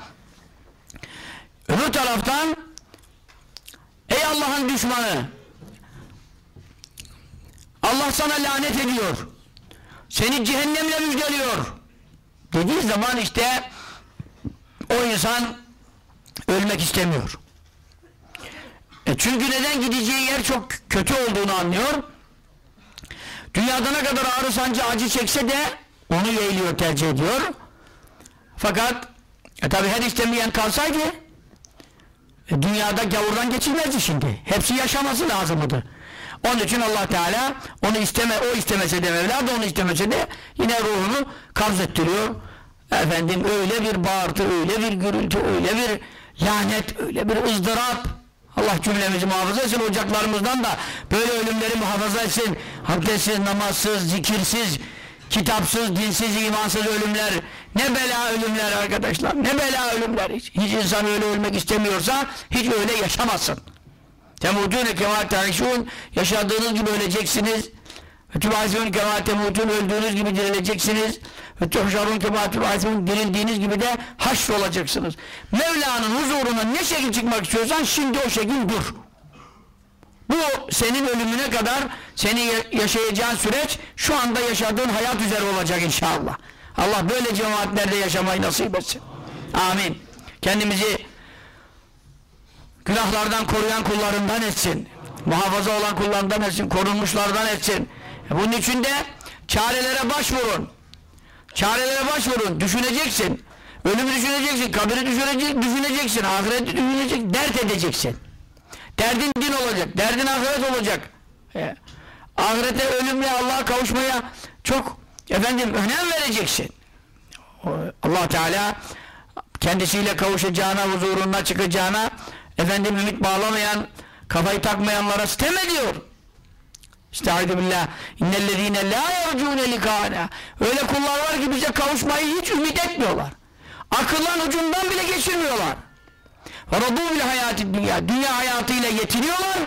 öbür taraftan ey Allah'ın düşmanı Allah sana lanet ediyor seni cehennemle müjdeliyor dediği zaman işte o insan ölmek istemiyor. E çünkü neden gideceği yer çok kötü olduğunu anlıyor. Dünyada ne kadar ağrı sancı acı çekse de onu yeğliyor tercih ediyor. Fakat e tabi her istemeyen kalsaydı e, dünyada gavurdan geçilmezdi şimdi. Hepsi yaşaması lazımdı. Onun için Allah Teala onu isteme, o istemese de Mevla onu istemese de yine ruhunu kabz ettiriyor. Efendim öyle bir bağırtı, öyle bir gürültü, öyle bir lanet, öyle bir ızdırap. Allah cümlemizi muhafaza etsin ocaklarımızdan da böyle ölümleri muhafaza etsin. Abdestsiz, namazsız, zikirsiz, kitapsız, dinsiz, imansız ölümler. Ne bela ölümler arkadaşlar, ne bela ölümler. Hiç, hiç insan öyle ölmek istemiyorsa hiç öyle yaşamazsın. Temutune kemal tarişun yaşadığınız gibi öleceksiniz. Ve tübâsîun kemal temutun öldüğünüz gibi dirileceksiniz. Ve tuhşarun kemal tübâsîun dirildiğiniz gibi de haşr olacaksınız. Mevla'nın huzuruna ne şekil çıkmak istiyorsan şimdi o şekil dur. Bu senin ölümüne kadar seni yaşayacağın süreç şu anda yaşadığın hayat üzere olacak inşallah. Allah böyle cemaatlerde yaşamayı nasip etsin. Amin. Kendimizi günahlardan koruyan kullarından etsin. Muhafaza olan kullarından etsin. Korunmuşlardan etsin. E bunun için de çarelere başvurun. Çarelere başvurun. Düşüneceksin. Ölümü düşüneceksin. Kabiri düşünecek, düşüneceksin. Ahireti düşüneceksin. Dert edeceksin. Derdin din olacak. Derdin ahiret olacak. E, ahirete, ölümle Allah'a kavuşmaya çok efendim önem vereceksin. Allah Teala kendisiyle kavuşacağına, huzuruna çıkacağına efendim ümit bağlamayan, kafayı takmayanlara sitem ediyor. Estaizu billah. İnnellezîne lâ yercûne likâna. Öyle kullar var ki bize kavuşmayı hiç ümit etmiyorlar. Akıllan ucundan bile geçirmiyorlar. Radû bil hayâti dünya. Dünya hayatıyla yetiniyorlar.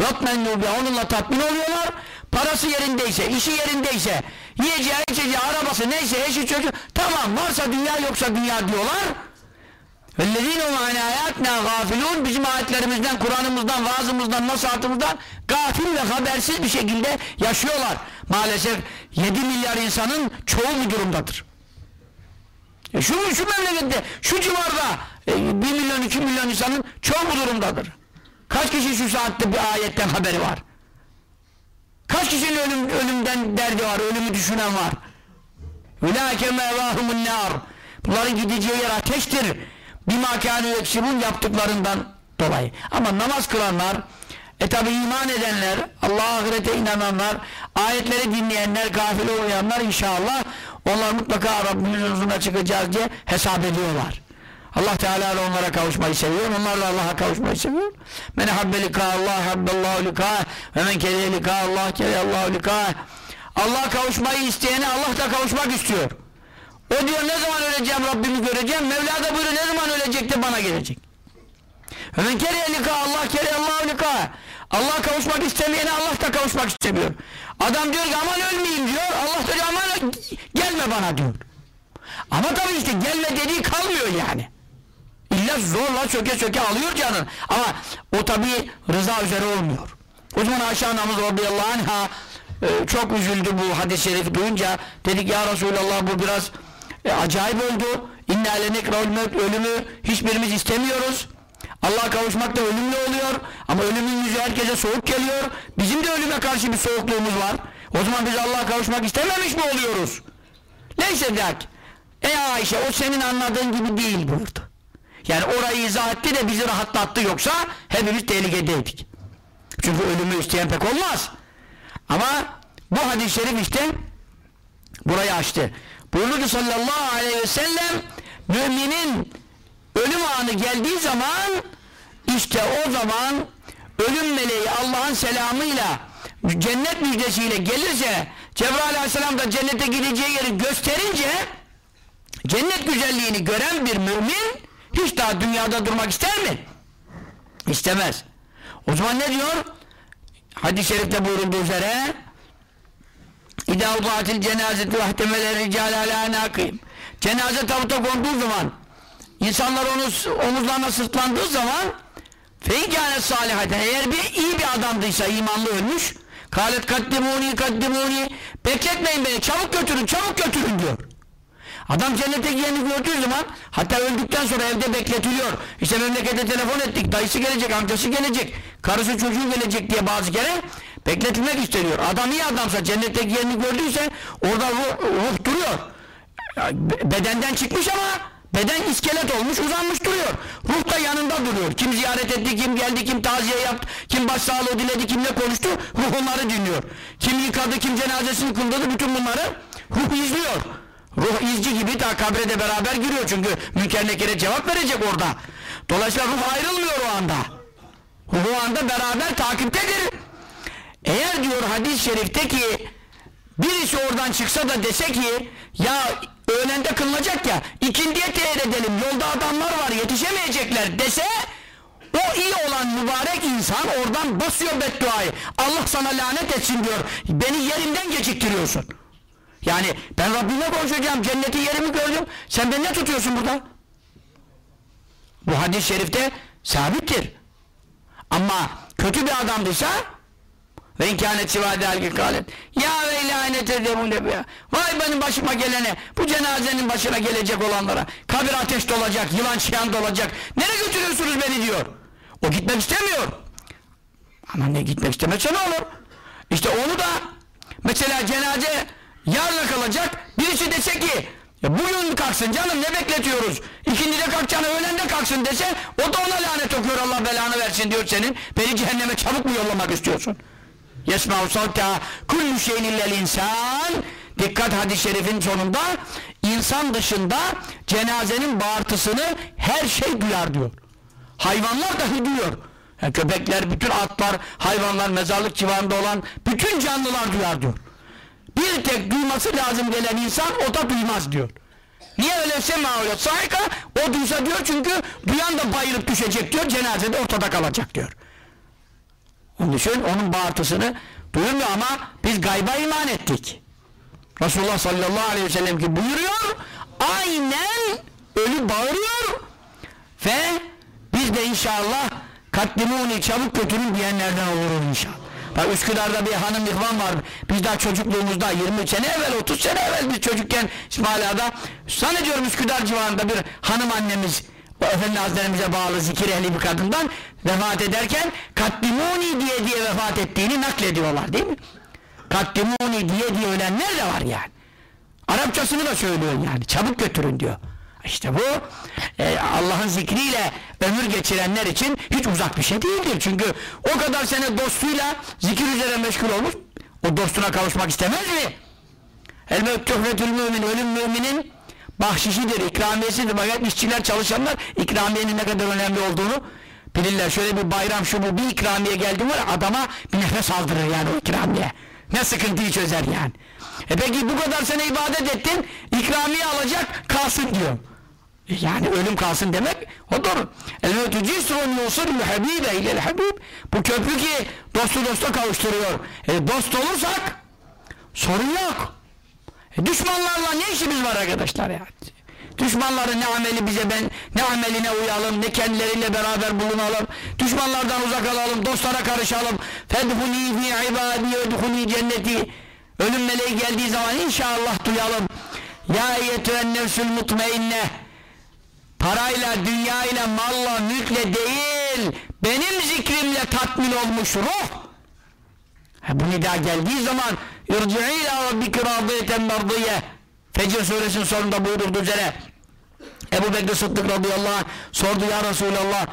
Ratmennû bi. Onunla tatmin oluyorlar. Parası yerindeyse, işi yerindeyse, yiyeceği, içeceği, arabası neyse, eşi çocuğu, tamam varsa dünya yoksa dünya diyorlar. وَالَّذ۪ينَ وَعَنَا آيَاتْنَا غَافِلُونَ Bizim ayetlerimizden, Kur'an'ımızdan, vaazımızdan, nasihatımızdan gafil ve habersiz bir şekilde yaşıyorlar. Maalesef 7 milyar insanın çoğu bu durumdadır. E şu, şu memlekette, şu civarda e, 1 milyon, 2 milyon insanın çoğu bu durumdadır. Kaç kişi şu saatte bir ayetten haberi var? Kaç kişinin ölüm, ölümden derdi var, ölümü düşünen var? Ülâke mevâhumun nâr. Bunların gideceği yer ateştir. Bir makânü yeksibun yaptıklarından dolayı. Ama namaz kılanlar, e tabi iman edenler, Allah'a ahirete inananlar, ayetleri dinleyenler, gafil olmayanlar inşallah onlar mutlaka Rabbimizin huzuruna çıkacağız diye hesap ediyorlar. Allah Teala ile onlara kavuşmayı seviyor. Onlar da Allah'a kavuşmayı seviyor. Men habbe lika Allah habballahu lika ve men kere lika Allah kere Allahu lika. Allah'a kavuşmayı isteyene Allah da kavuşmak istiyor. O diyor ne zaman öleceğim Rabbimi göreceğim. Mevla da buyuruyor ne zaman ölecek de bana gelecek. Ve men kere lika Allah kere Allahu lika. Allah kavuşmak istemeyene Allah da kavuşmak istemiyor. Adam diyor ki aman ölmeyeyim diyor. Allah da diyor aman gelme bana diyor. Ama tabii işte gelme dediği kalmıyor yani. İlla zorla söke söke alıyor canın. Ama o tabi rıza üzere olmuyor. O zaman Ayşe anamız radıyallahu anh'a e, çok üzüldü bu hadis-i şerifi duyunca. Dedik ya Resulallah bu biraz e, acayip oldu. İnne alenekraul ölümü hiçbirimiz istemiyoruz. Allah'a kavuşmak da ölümlü oluyor. Ama ölümün yüzü herkese soğuk geliyor. Bizim de ölüme karşı bir soğukluğumuz var. O zaman biz Allah'a kavuşmak istememiş mi oluyoruz? Neyse dak. Ey Ayşe o senin anladığın gibi değil buyurdu. Yani orayı izah etti de bizi rahatlattı yoksa hepimiz tehlikedeydik. Çünkü ölümü isteyen pek olmaz. Ama bu hadis-i şerif işte burayı açtı. Buyurdu ki sallallahu aleyhi ve sellem müminin ölüm anı geldiği zaman işte o zaman ölüm meleği Allah'ın selamıyla cennet müjdesiyle gelirse Cebrail aleyhisselam da cennete gideceği yeri gösterince cennet güzelliğini gören bir mümin hiç daha dünyada durmak ister mi? İstemez. O zaman ne diyor? Hadis-i şerifte buyurulduğu üzere İdâ udâtil cenazeti vahtemele ricâle alâ nâkîm Cenaze tabuta konduğu zaman insanlar onu omuzlarına sırtlandığı zaman feykâne salihaten eğer bir iyi bir adamdıysa imanlı ölmüş kâlet kaddimûni kaddimûni bekletmeyin beni çabuk götürün çabuk götürün diyor. Adam cennete yerini gördüğü zaman hatta öldükten sonra evde bekletiliyor. İşte memlekete telefon ettik. Dayısı gelecek, amcası gelecek, karısı çocuğu gelecek diye bazı kere bekletilmek isteniyor. Adam iyi adamsa cennetteki yerini gördüyse orada ruh, ruh duruyor. Bedenden çıkmış ama beden iskelet olmuş uzanmış duruyor. Ruh da yanında duruyor. Kim ziyaret etti, kim geldi, kim taziye yaptı, kim başsağlığı diledi, kimle konuştu ruh onları dinliyor. Kim yıkadı, kim cenazesini kıldırdı bütün bunları ruh izliyor. Ruh izci gibi daha kabre de beraber giriyor çünkü münker nekire cevap verecek orada. Dolayısıyla ruh ayrılmıyor o anda. Ruh o anda beraber takiptedir. Eğer diyor hadis-i şerifte ki birisi oradan çıksa da dese ki ya öğlende kılınacak ya ikindiye tehir edelim yolda adamlar var yetişemeyecekler dese o iyi olan mübarek insan oradan basıyor bedduayı. Allah sana lanet etsin diyor. Beni yerimden geciktiriyorsun. Yani ben Rabbime konuşacağım, cenneti yerimi gördüm. Sen beni ne tutuyorsun burada? Bu hadis-i şerifte sabittir. Ama kötü bir adamdıysa ve inkânet sivâde algikalet ya ve ilâhete demûne biha vay benim başıma gelene bu cenazenin başına gelecek olanlara. Kabir ateş dolacak yılan çıyan dolacak. Nereye götürüyorsunuz beni diyor. O gitmek istemiyor. Ama ne gitmek istemezse ne olur? İşte onu da mesela cenaze yarına kalacak. Birisi dese ki ya bugün kalksın canım ne bekletiyoruz? İkindi de kalkacağını öğlen de kalksın dese o da ona lanet okuyor Allah belanı versin diyor senin. Beni cehenneme çabuk mu yollamak istiyorsun yesma'u savta kullu şeyin illel insan. Dikkat hadis-i şerifin sonunda insan dışında cenazenin bağırtısını her şey duyar diyor. Hayvanlar dahi duyuyor. Yani köpekler, bütün atlar, hayvanlar, mezarlık civarında olan bütün canlılar duyar diyor. Bir tek duyması lazım gelen insan o da duymaz diyor. Niye öyle sema öyle? Sahika o duysa diyor çünkü duyan da bayılıp düşecek diyor cenazede ortada kalacak diyor. Onun için onun bağırtısını duymuyor ama biz gayba iman ettik. Resulullah sallallahu aleyhi ve sellem ki buyuruyor aynen ölü bağırıyor ve biz de inşallah katlimuni çabuk götürün diyenlerden oluruz inşallah. Bak Üsküdar'da bir hanım ihvan var. Biz daha çocukluğumuzda 20 sene evvel 30 sene evvel biz çocukken İsmail Ağa'da zannediyorum Üsküdar civarında bir hanım annemiz o Efendi Hazretlerimize bağlı zikir ehli bir kadından vefat ederken Katlimuni diye diye vefat ettiğini naklediyorlar değil mi? Katlimuni diye diye ölenler de var yani. Arapçasını da söylüyor yani. Çabuk götürün diyor. İşte bu e, Allah'ın zikriyle ömür geçirenler için hiç uzak bir şey değildir. Çünkü o kadar sene dostuyla zikir üzere meşgul olmuş. O dostuna kavuşmak istemez mi? El mektuhretül mümin, ölüm müminin bahşişidir, ikramiyesidir. Bakın işçiler, çalışanlar ikramiyenin ne kadar önemli olduğunu bilirler. Şöyle bir bayram şu bu bir ikramiye geldi var adama bir nefes aldırır yani o ikramiye. Ne sıkıntıyı çözer yani. E peki bu kadar sene ibadet ettin, ikramiye alacak kalsın diyor. E Yani ölüm kalsın demek odur. El-mevtü cisrun yusulü habibe ilel. Bu köprü ki dostu dosta kavuşturuyor. E dost olursak sorun yok. E düşmanlarla ne işimiz var arkadaşlar ya? Düşmanların ne ameli bize ben ne ameline uyalım ne kendileriyle beraber bulunalım. Düşmanlardan uzak alalım, dostlara karışalım. Fedhuli fi ibadi ve cenneti. Ölüm meleği geldiği zaman inşallah duyalım. Ya eyyetühen nefsül mutmainne. Parayla, dünyayla, malla, mülkle değil, benim zikrimle tatmin olmuş ruh. Ha, bu nida geldiği zaman irci'i ila rabbiki radiyeten merdiye. Fecr suresinin sonunda buyurulduğu üzere Ebu Bekir Sıddık radıyallahu anh sordu ya Resulallah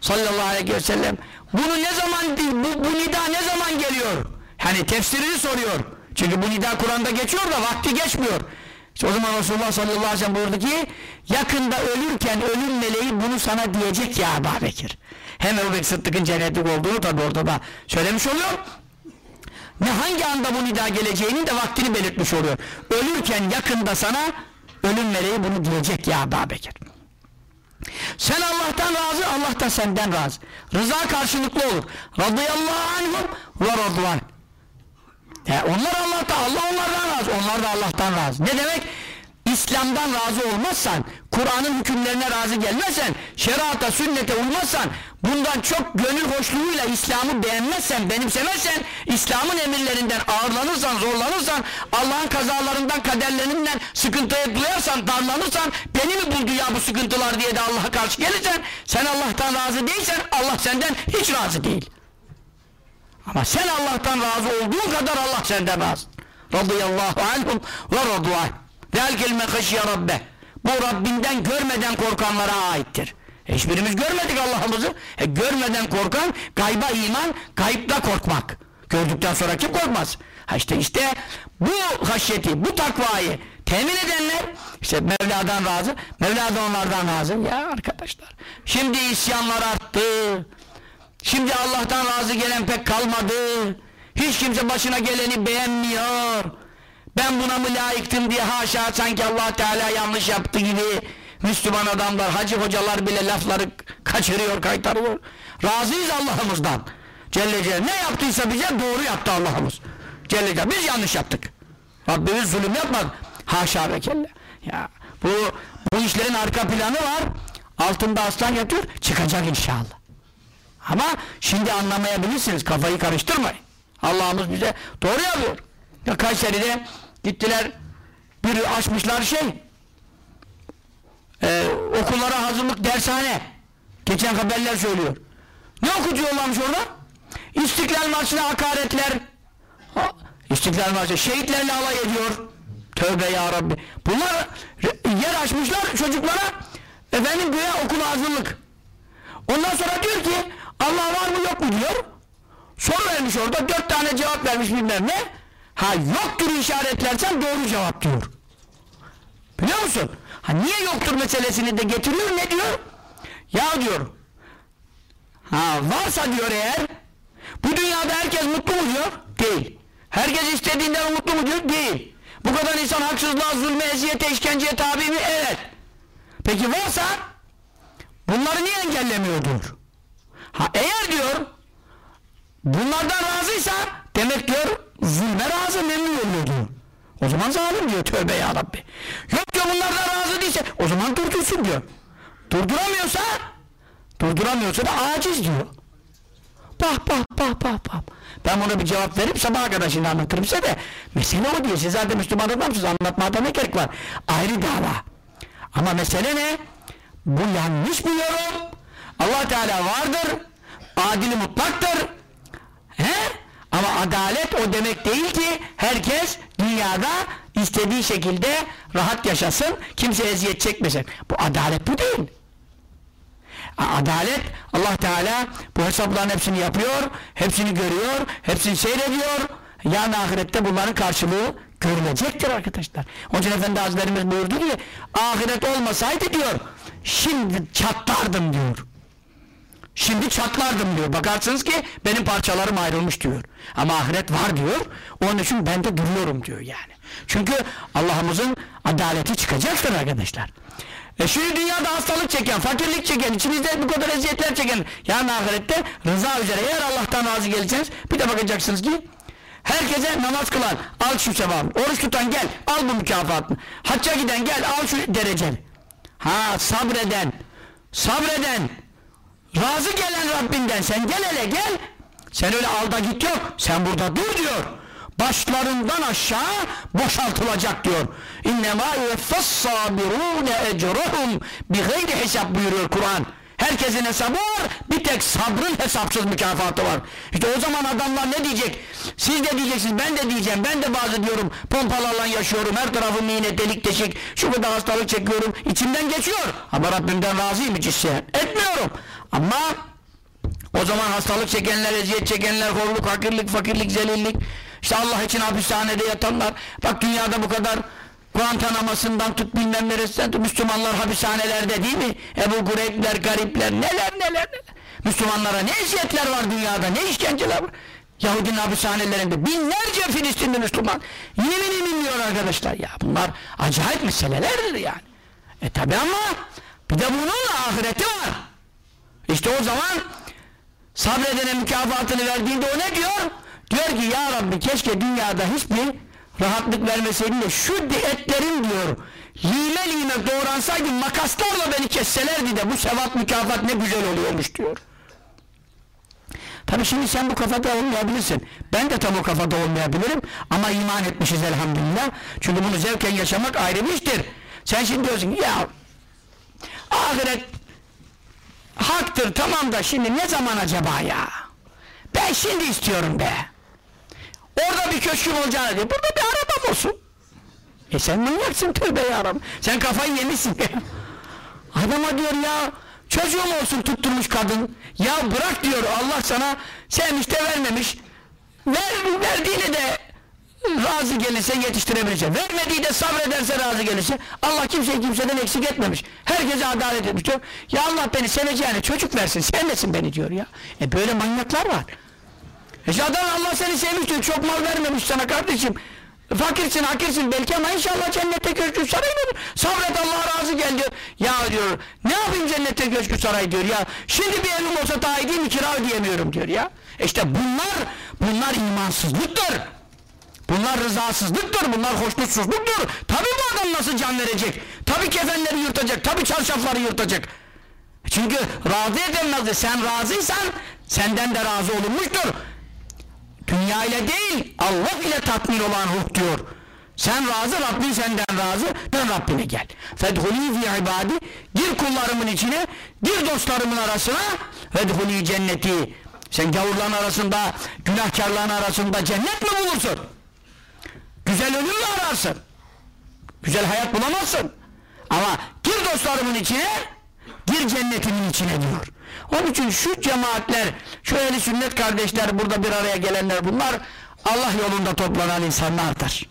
sallallahu aleyhi ve sellem bunu ne zaman bu, bu nida ne zaman geliyor? Hani tefsirini soruyor. Çünkü bu nida Kur'an'da geçiyor da vakti geçmiyor. İşte o zaman Resulullah sallallahu aleyhi ve sellem buyurdu ki yakında ölürken ölüm meleği bunu sana diyecek ya Ebu Bekir. Hem Ebu Bekir Sıddık'ın cennetlik olduğunu tabi orada da söylemiş oluyor. Ne hangi anda bu nida geleceğinin de vaktini belirtmiş oluyor. Ölürken yakında sana ölüm meleği bunu diyecek ya Ebu Bekir. Sen Allah'tan razı, Allah da senden razı. Rıza karşılıklı olur. Radıyallahu anhum ve radvan. E onlar Allah'ta, Allah onlardan razı, onlar da Allah'tan razı. Ne demek? İslam'dan razı olmazsan, Kur'an'ın hükümlerine razı gelmezsen, şerata, sünnete uymazsan, bundan çok gönül hoşluğuyla İslam'ı beğenmezsen, benimsemezsen, İslam'ın emirlerinden ağırlanırsan, zorlanırsan, Allah'ın kazalarından, kaderlerinden sıkıntıya duyarsan, darlanırsan, beni mi buldu ya bu sıkıntılar diye de Allah'a karşı gelirsen, sen Allah'tan razı değilsen, Allah senden hiç razı değil. Ama sen Allah'tan razı olduğun kadar Allah senden razı. Radıyallahu anhum ve radıyallahu Delkel men haşiye rabbe. Bu Rabbinden görmeden korkanlara aittir. Hiçbirimiz görmedik Allah'ımızı. E görmeden korkan gayba iman, gayipla korkmak. Gördükten sonra kim korkmaz? Ha işte işte bu haşyeti, bu takvayı temin edenler işte Mevla'dan razı, Mevla da onlardan razı. Ya arkadaşlar. Şimdi isyanlar arttı. Şimdi Allah'tan razı gelen pek kalmadı. Hiç kimse başına geleni beğenmiyor. Ben buna mı layıktım diye haşa sanki Allah Teala yanlış yaptı gibi Müslüman adamlar, hacı hocalar bile lafları kaçırıyor, kaytarıyor. Razıyız Allah'ımızdan. Celle Celle ne yaptıysa bize doğru yaptı Allah'ımız. Celle Celle biz yanlış yaptık. Rabbimiz zulüm yapmadı. Haşa ve kelle. Ya bu bu işlerin arka planı var. Altında aslan yatıyor. Çıkacak inşallah. Ama şimdi anlamayabilirsiniz. Kafayı karıştırmayın. Allah'ımız bize doğru yapıyor. Ya Kayseri'de gittiler bir açmışlar şey e, okullara hazırlık dershane. Geçen haberler söylüyor. Ne okutuyorlarmış orada? İstiklal Marşı'na hakaretler. Ha, İstiklal Marşı şehitlerle alay ediyor. Tövbe ya Rabbi. Bunlar yer açmışlar çocuklara. Efendim güya okula hazırlık. Ondan sonra diyor ki Allah var mı yok mu diyor. Soru vermiş orada dört tane cevap vermiş bilmem ne. Ha yoktur işaretlersen doğru cevap diyor. Biliyor musun? Ha niye yoktur meselesini de getiriyor ne diyor? Ya diyor. Ha varsa diyor eğer bu dünyada herkes mutlu mu diyor? Değil. Herkes istediğinden mutlu mu diyor? Değil. Bu kadar insan haksızlığa, zulme, eziyete, işkenceye tabi mi? Evet. Peki varsa bunları niye engellemiyor diyor. Ha eğer diyor bunlardan razıysa demek diyor zulme razı memnun oluyor diyor. O zaman zalim diyor tövbe ya Rabbi. Yok diyor bunlardan razı değilse o zaman durdursun diyor. Durduramıyorsa durduramıyorsa da aciz diyor. Bak bak Bak bak bak. Ben buna bir cevap verip sabaha kadar şimdi anlatırım size de. Mesele o diye. Siz zaten Müslüman adamsınız. Anlatmada ne gerek var? Ayrı dava. Ama mesele ne? Bu yanlış bir yorum. allah Teala vardır. Adili mutlaktır. He? Ama adalet o demek değil ki herkes dünyada istediği şekilde rahat yaşasın, kimse eziyet çekmesin. Bu adalet bu değil. Adalet Allah Teala bu hesapların hepsini yapıyor, hepsini görüyor, hepsini seyrediyor. Yani ahirette bunların karşılığı görülecektir arkadaşlar. Onun için Efendi Hazretlerimiz buyurdu ki ahiret olmasaydı diyor şimdi çatlardım diyor. Şimdi çatlardım diyor. Bakarsınız ki benim parçalarım ayrılmış diyor. Ama ahiret var diyor. Onun için ben de duruyorum diyor yani. Çünkü Allah'ımızın adaleti çıkacaktır arkadaşlar. E şimdi dünyada hastalık çeken, fakirlik çeken, içinizde bu kadar eziyetler çeken, yani ahirette rıza üzere eğer Allah'tan razı geleceksiniz, bir de bakacaksınız ki herkese namaz kılan, al şu sevabı, oruç tutan gel, al bu mükafatını, hacca giden gel, al şu dereceni. Ha sabreden, sabreden, razı gelen Rabbinden, sen gel hele gel, sen öyle alda git yok, sen burada dur diyor başlarından aşağı boşaltılacak diyor. İnnemâ yeffes-sâbirûne ecruhum bigayri hesap buyuruyor Kur'an. Herkesin hesabı var, bir tek sabrın hesapsız mükafatı var. İşte o zaman adamlar ne diyecek? Siz de diyeceksiniz, ben de diyeceğim, ben de bazı diyorum, pompalarla yaşıyorum, her tarafım iğne, delik deşik, şu kadar hastalık çekiyorum, içimden geçiyor. Ama Rabbimden razıyım hiç etmiyorum. Ama o zaman hastalık çekenler, eziyet çekenler, horluk, hakirlik, fakirlik, zelillik, işte Allah için hapishanede yatanlar, bak dünyada bu kadar Guantanamo'sından tut bilmem neresinden tut, Müslümanlar hapishanelerde değil mi? Ebu Gureybler, garipler, neler neler. Müslümanlara ne eziyetler var dünyada, ne işkenceler var. Yahudinin hapishanelerinde binlerce Filistinli Müslüman yemin minliyor arkadaşlar ya. Bunlar acayip meselelerdir yani. E tabi ama bir de bunun ahireti var. İşte o zaman sabredene mükafatını verdiğinde o ne diyor? Diyor ki ya Rabbi keşke dünyada hiçbir rahatlık vermeseydin de şu etlerin diyor lime lime doğransaydı makaslarla beni kesselerdi de bu sevap mükafat ne güzel oluyormuş diyor. Tabi şimdi sen bu kafada olmayabilirsin. Ben de tam o kafada olmayabilirim. Ama iman etmişiz elhamdülillah. Çünkü bunu zevken yaşamak ayrı bir iştir. Sen şimdi diyorsun ya ahiret haktır tamam da şimdi ne zaman acaba ya? Ben şimdi istiyorum be. Orada bir köşküm olacağını diyor. Burada bir arabam olsun. E sen manyaksın tövbe yarabbim. Sen kafayı yemişsin. Adama diyor ya çocuğum olsun tutturmuş kadın. Ya bırak diyor Allah sana sevmiş de vermemiş. Ver, verdiğini de razı gelirse yetiştirebilecek. Vermediği de sabrederse razı gelirse Allah kimseyi kimseden eksik etmemiş. Herkese adalet etmiş diyor. Ya Allah beni seveceğine çocuk versin sevmesin beni diyor ya. E böyle manyaklar var. E zaten Allah seni sevmiş diyor. Çok mal vermemiş sana kardeşim. Fakirsin, hakirsin belki ama inşallah cennette köşkü saray olur. Sabret Allah razı gel diyor. Ya diyor ne yapayım cennette köşkü saray diyor ya. Şimdi bir evim olsa daha iyi değil mi kira ödeyemiyorum diyor ya. İşte bunlar, bunlar imansızlıktır. Bunlar rızasızlıktır, bunlar hoşnutsuzluktur. Tabi bu adam nasıl can verecek? Tabi kefenleri yırtacak, tabi çarşafları yırtacak. Çünkü razı edilmezdi. Sen razıysan senden de razı olunmuştur. Dünya ile değil, Allah ile tatmin olan ruh diyor. Sen razı, Rabbin senden razı, dön Rabbine gel. Fedhulî fi ibadi, gir kullarımın içine, gir dostlarımın arasına, fedhulî cenneti. Sen gavurların arasında, günahkarların arasında cennet mi bulursun? Güzel ölüm mü ararsın? Güzel hayat bulamazsın. Ama gir dostlarımın içine, gir cennetimin içine diyor. Onun için şu cemaatler, şu ehli sünnet kardeşler, burada bir araya gelenler bunlar Allah yolunda toplanan insanlardır.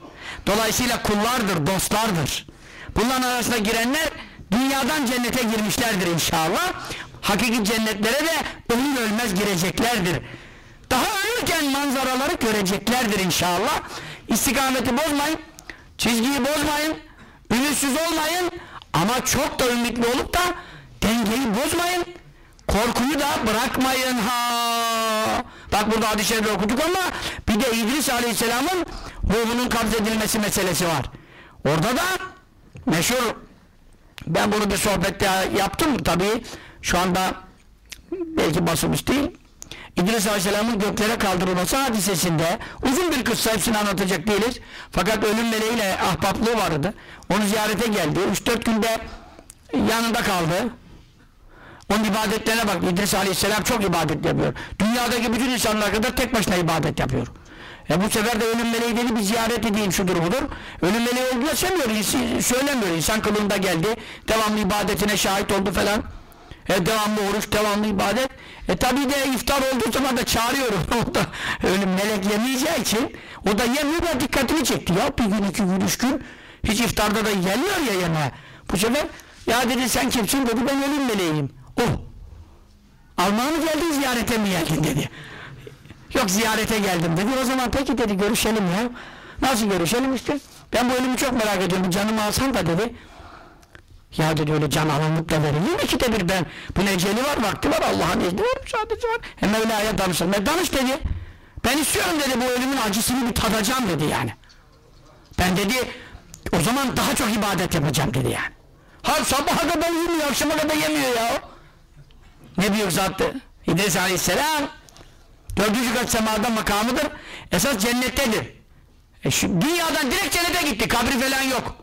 Dolayısıyla kullardır, dostlardır. Bunların arasına girenler dünyadan cennete girmişlerdir inşallah. Hakiki cennetlere de ölür ölmez gireceklerdir. Daha ölürken manzaraları göreceklerdir inşallah. İstikameti bozmayın, çizgiyi bozmayın, ümitsiz olmayın ama çok da ümitli olup da dengeyi bozmayın. Korkuyu da bırakmayın ha. Bak burada hadis-i şerifte okuduk ama bir de İdris Aleyhisselam'ın ruhunun kabz edilmesi meselesi var. Orada da meşhur ben bunu bir sohbette yaptım tabii şu anda belki basılmış değil. İdris Aleyhisselam'ın göklere kaldırılması hadisesinde uzun bir kıssa hepsini anlatacak değiliz. Fakat ölüm meleğiyle ahbaplığı vardı. Onu ziyarete geldi. 3-4 günde yanında kaldı. Onun ibadetlerine bak. İdris Aleyhisselam çok ibadet yapıyor. Dünyadaki bütün insanlar kadar tek başına ibadet yapıyor. E bu sefer de ölüm meleği dedi bir ziyaret edeyim şudur budur. Ölüm meleği olduğunu söylemiyor, söylemiyor. İnsan kılığında geldi. Devamlı ibadetine şahit oldu falan. E devamlı oruç, devamlı ibadet. E tabi de iftar olduğu zaman da çağırıyorum. o da ölüm melek yemeyeceği için o da yemiyor da dikkatini çekti. Ya bir gün, iki gün, üç gün hiç iftarda da gelmiyor ya yemeğe. Bu sefer ya dedi sen kimsin dedi ben ölüm meleğiyim. Oh. Almaya mı ziyarete mi geldin dedi. Yok ziyarete geldim dedi. O zaman peki dedi görüşelim ya. Nasıl görüşelim işte. Ben bu ölümü çok merak ediyorum. Canımı alsan da dedi. Ya dedi öyle can alanlıkla verilir mi ki de bir ben. Bu eceli var vakti var Allah'ın izni var müsaadesi var. Hem Mevla'ya danışın. Ben danış dedi. Ben istiyorum dedi bu ölümün acısını bir tadacağım dedi yani. Ben dedi o zaman daha çok ibadet yapacağım dedi yani. Ha sabaha kadar yemiyor akşama kadar yemiyor ya. Ne büyük zattı. İdris Aleyhisselam dördüncü kat semada makamıdır. Esas cennettedir. E şu, dünyadan direkt cennete gitti. Kabri falan yok.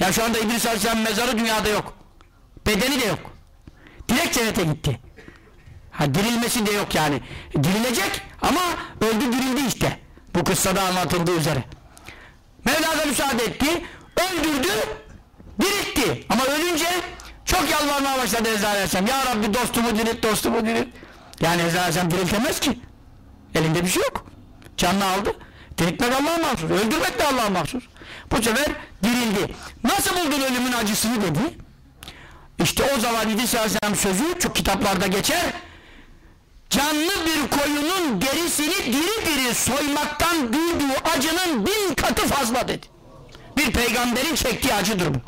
Ya şu anda İdris Aleyhisselam mezarı dünyada yok. Bedeni de yok. Direkt cennete gitti. Ha dirilmesi de yok yani. Dirilecek ama öldü dirildi işte. Bu kıssada anlatıldığı üzere. Mevla da müsaade etti. Öldürdü, diritti. Ama ölünce çok yalvarmaya başladı Ezra Aleyhisselam. Ya Rabbi dostumu dirilt, dostumu dirilt. Yani Ezra Aleyhisselam diriltemez ki. Elinde bir şey yok. Canını aldı. Diriltmek Allah'a mahsus. Öldürmek de Allah'a mahsus. Bu sefer dirildi. Nasıl buldun ölümün acısını dedi. İşte o zaman İdris Aleyhisselam sözü çok kitaplarda geçer. Canlı bir koyunun derisini diri diri soymaktan duyduğu acının bin katı fazla dedi. Bir peygamberin çektiği acıdır bu.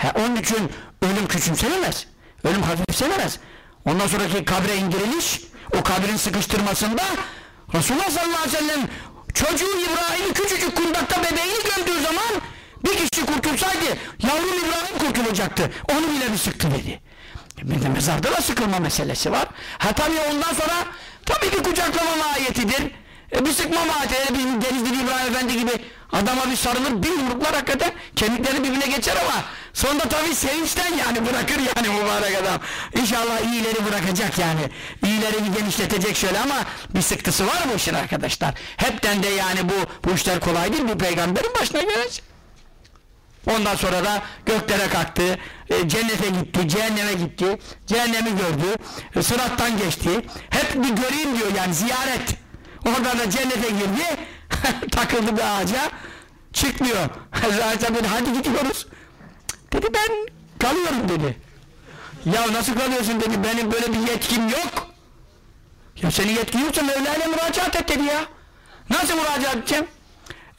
He, onun için ölüm küçümsenemez. Ölüm hafifsenemez. Ondan sonraki kabre indiriliş, o kabrin sıkıştırmasında Resulullah sallallahu aleyhi ve sellem çocuğu İbrahim'i küçücük kundakta bebeğini gömdüğü zaman bir kişi kurtulsaydı yavrum İbrahim kurtulacaktı. Onu bile bir sıktı dedi. Bir de mezarda da sıkılma meselesi var. Ha tabii ondan sonra tabii bir kucaklama mahiyetidir. E, bir sıkma mahiyetidir. Bizim Denizli İbrahim Efendi gibi adama bir sarılır bir yumruklar hakikaten kemikleri birbirine geçer ama sonunda tabii sevinçten yani bırakır yani mübarek adam. İnşallah iyileri bırakacak yani. İyileri genişletecek şöyle ama bir sıktısı var bu işin arkadaşlar. Hepten de yani bu, bu işler kolay değil. Bir peygamberin başına gelecek. Ondan sonra da göklere kalktı, e, cennete gitti, cehenneme gitti, cehennemi gördü, e, sırattan geçti. Hep bir göreyim diyor yani ziyaret. Oradan da cennete girdi, takıldı bir ağaca, çıkmıyor. Zaten hadi gidiyoruz. Dedi ben kalıyorum dedi. Ya nasıl kalıyorsun dedi, benim böyle bir yetkim yok. Ya senin yetkin yoksa Mevla'yla müracaat et dedi ya. Nasıl müracaat edeceğim?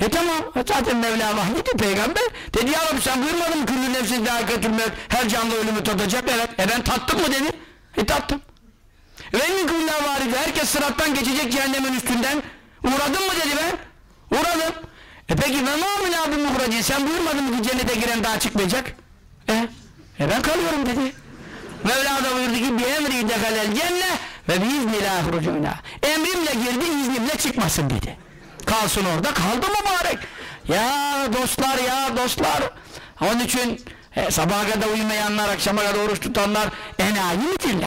E tamam zaten Mevla vahyedi peygamber. Dedi ya Rabbi sen buyurmadın mı küllü nefsin dâikatül mevt her canlı ölümü tadacak evet. E ben tattım mı dedi. E tattım. Ve min kullâ varidi herkes sırattan geçecek cehennemin üstünden. Uğradın mı dedi ben. Uğradım. E peki ve mâmil abi muhracin sen buyurmadın mı cennete giren daha çıkmayacak. E, e ben kalıyorum dedi. Mevla da buyurdu ki bi emri dehalel cenne ve biiznilâh rucûnâ. Emrimle girdi iznimle çıkmasın dedi. Kalsın orada kaldı mübarek. Ya dostlar ya dostlar. Onun için e, sabaha kadar uyumayanlar, akşama kadar oruç tutanlar enayi midirler?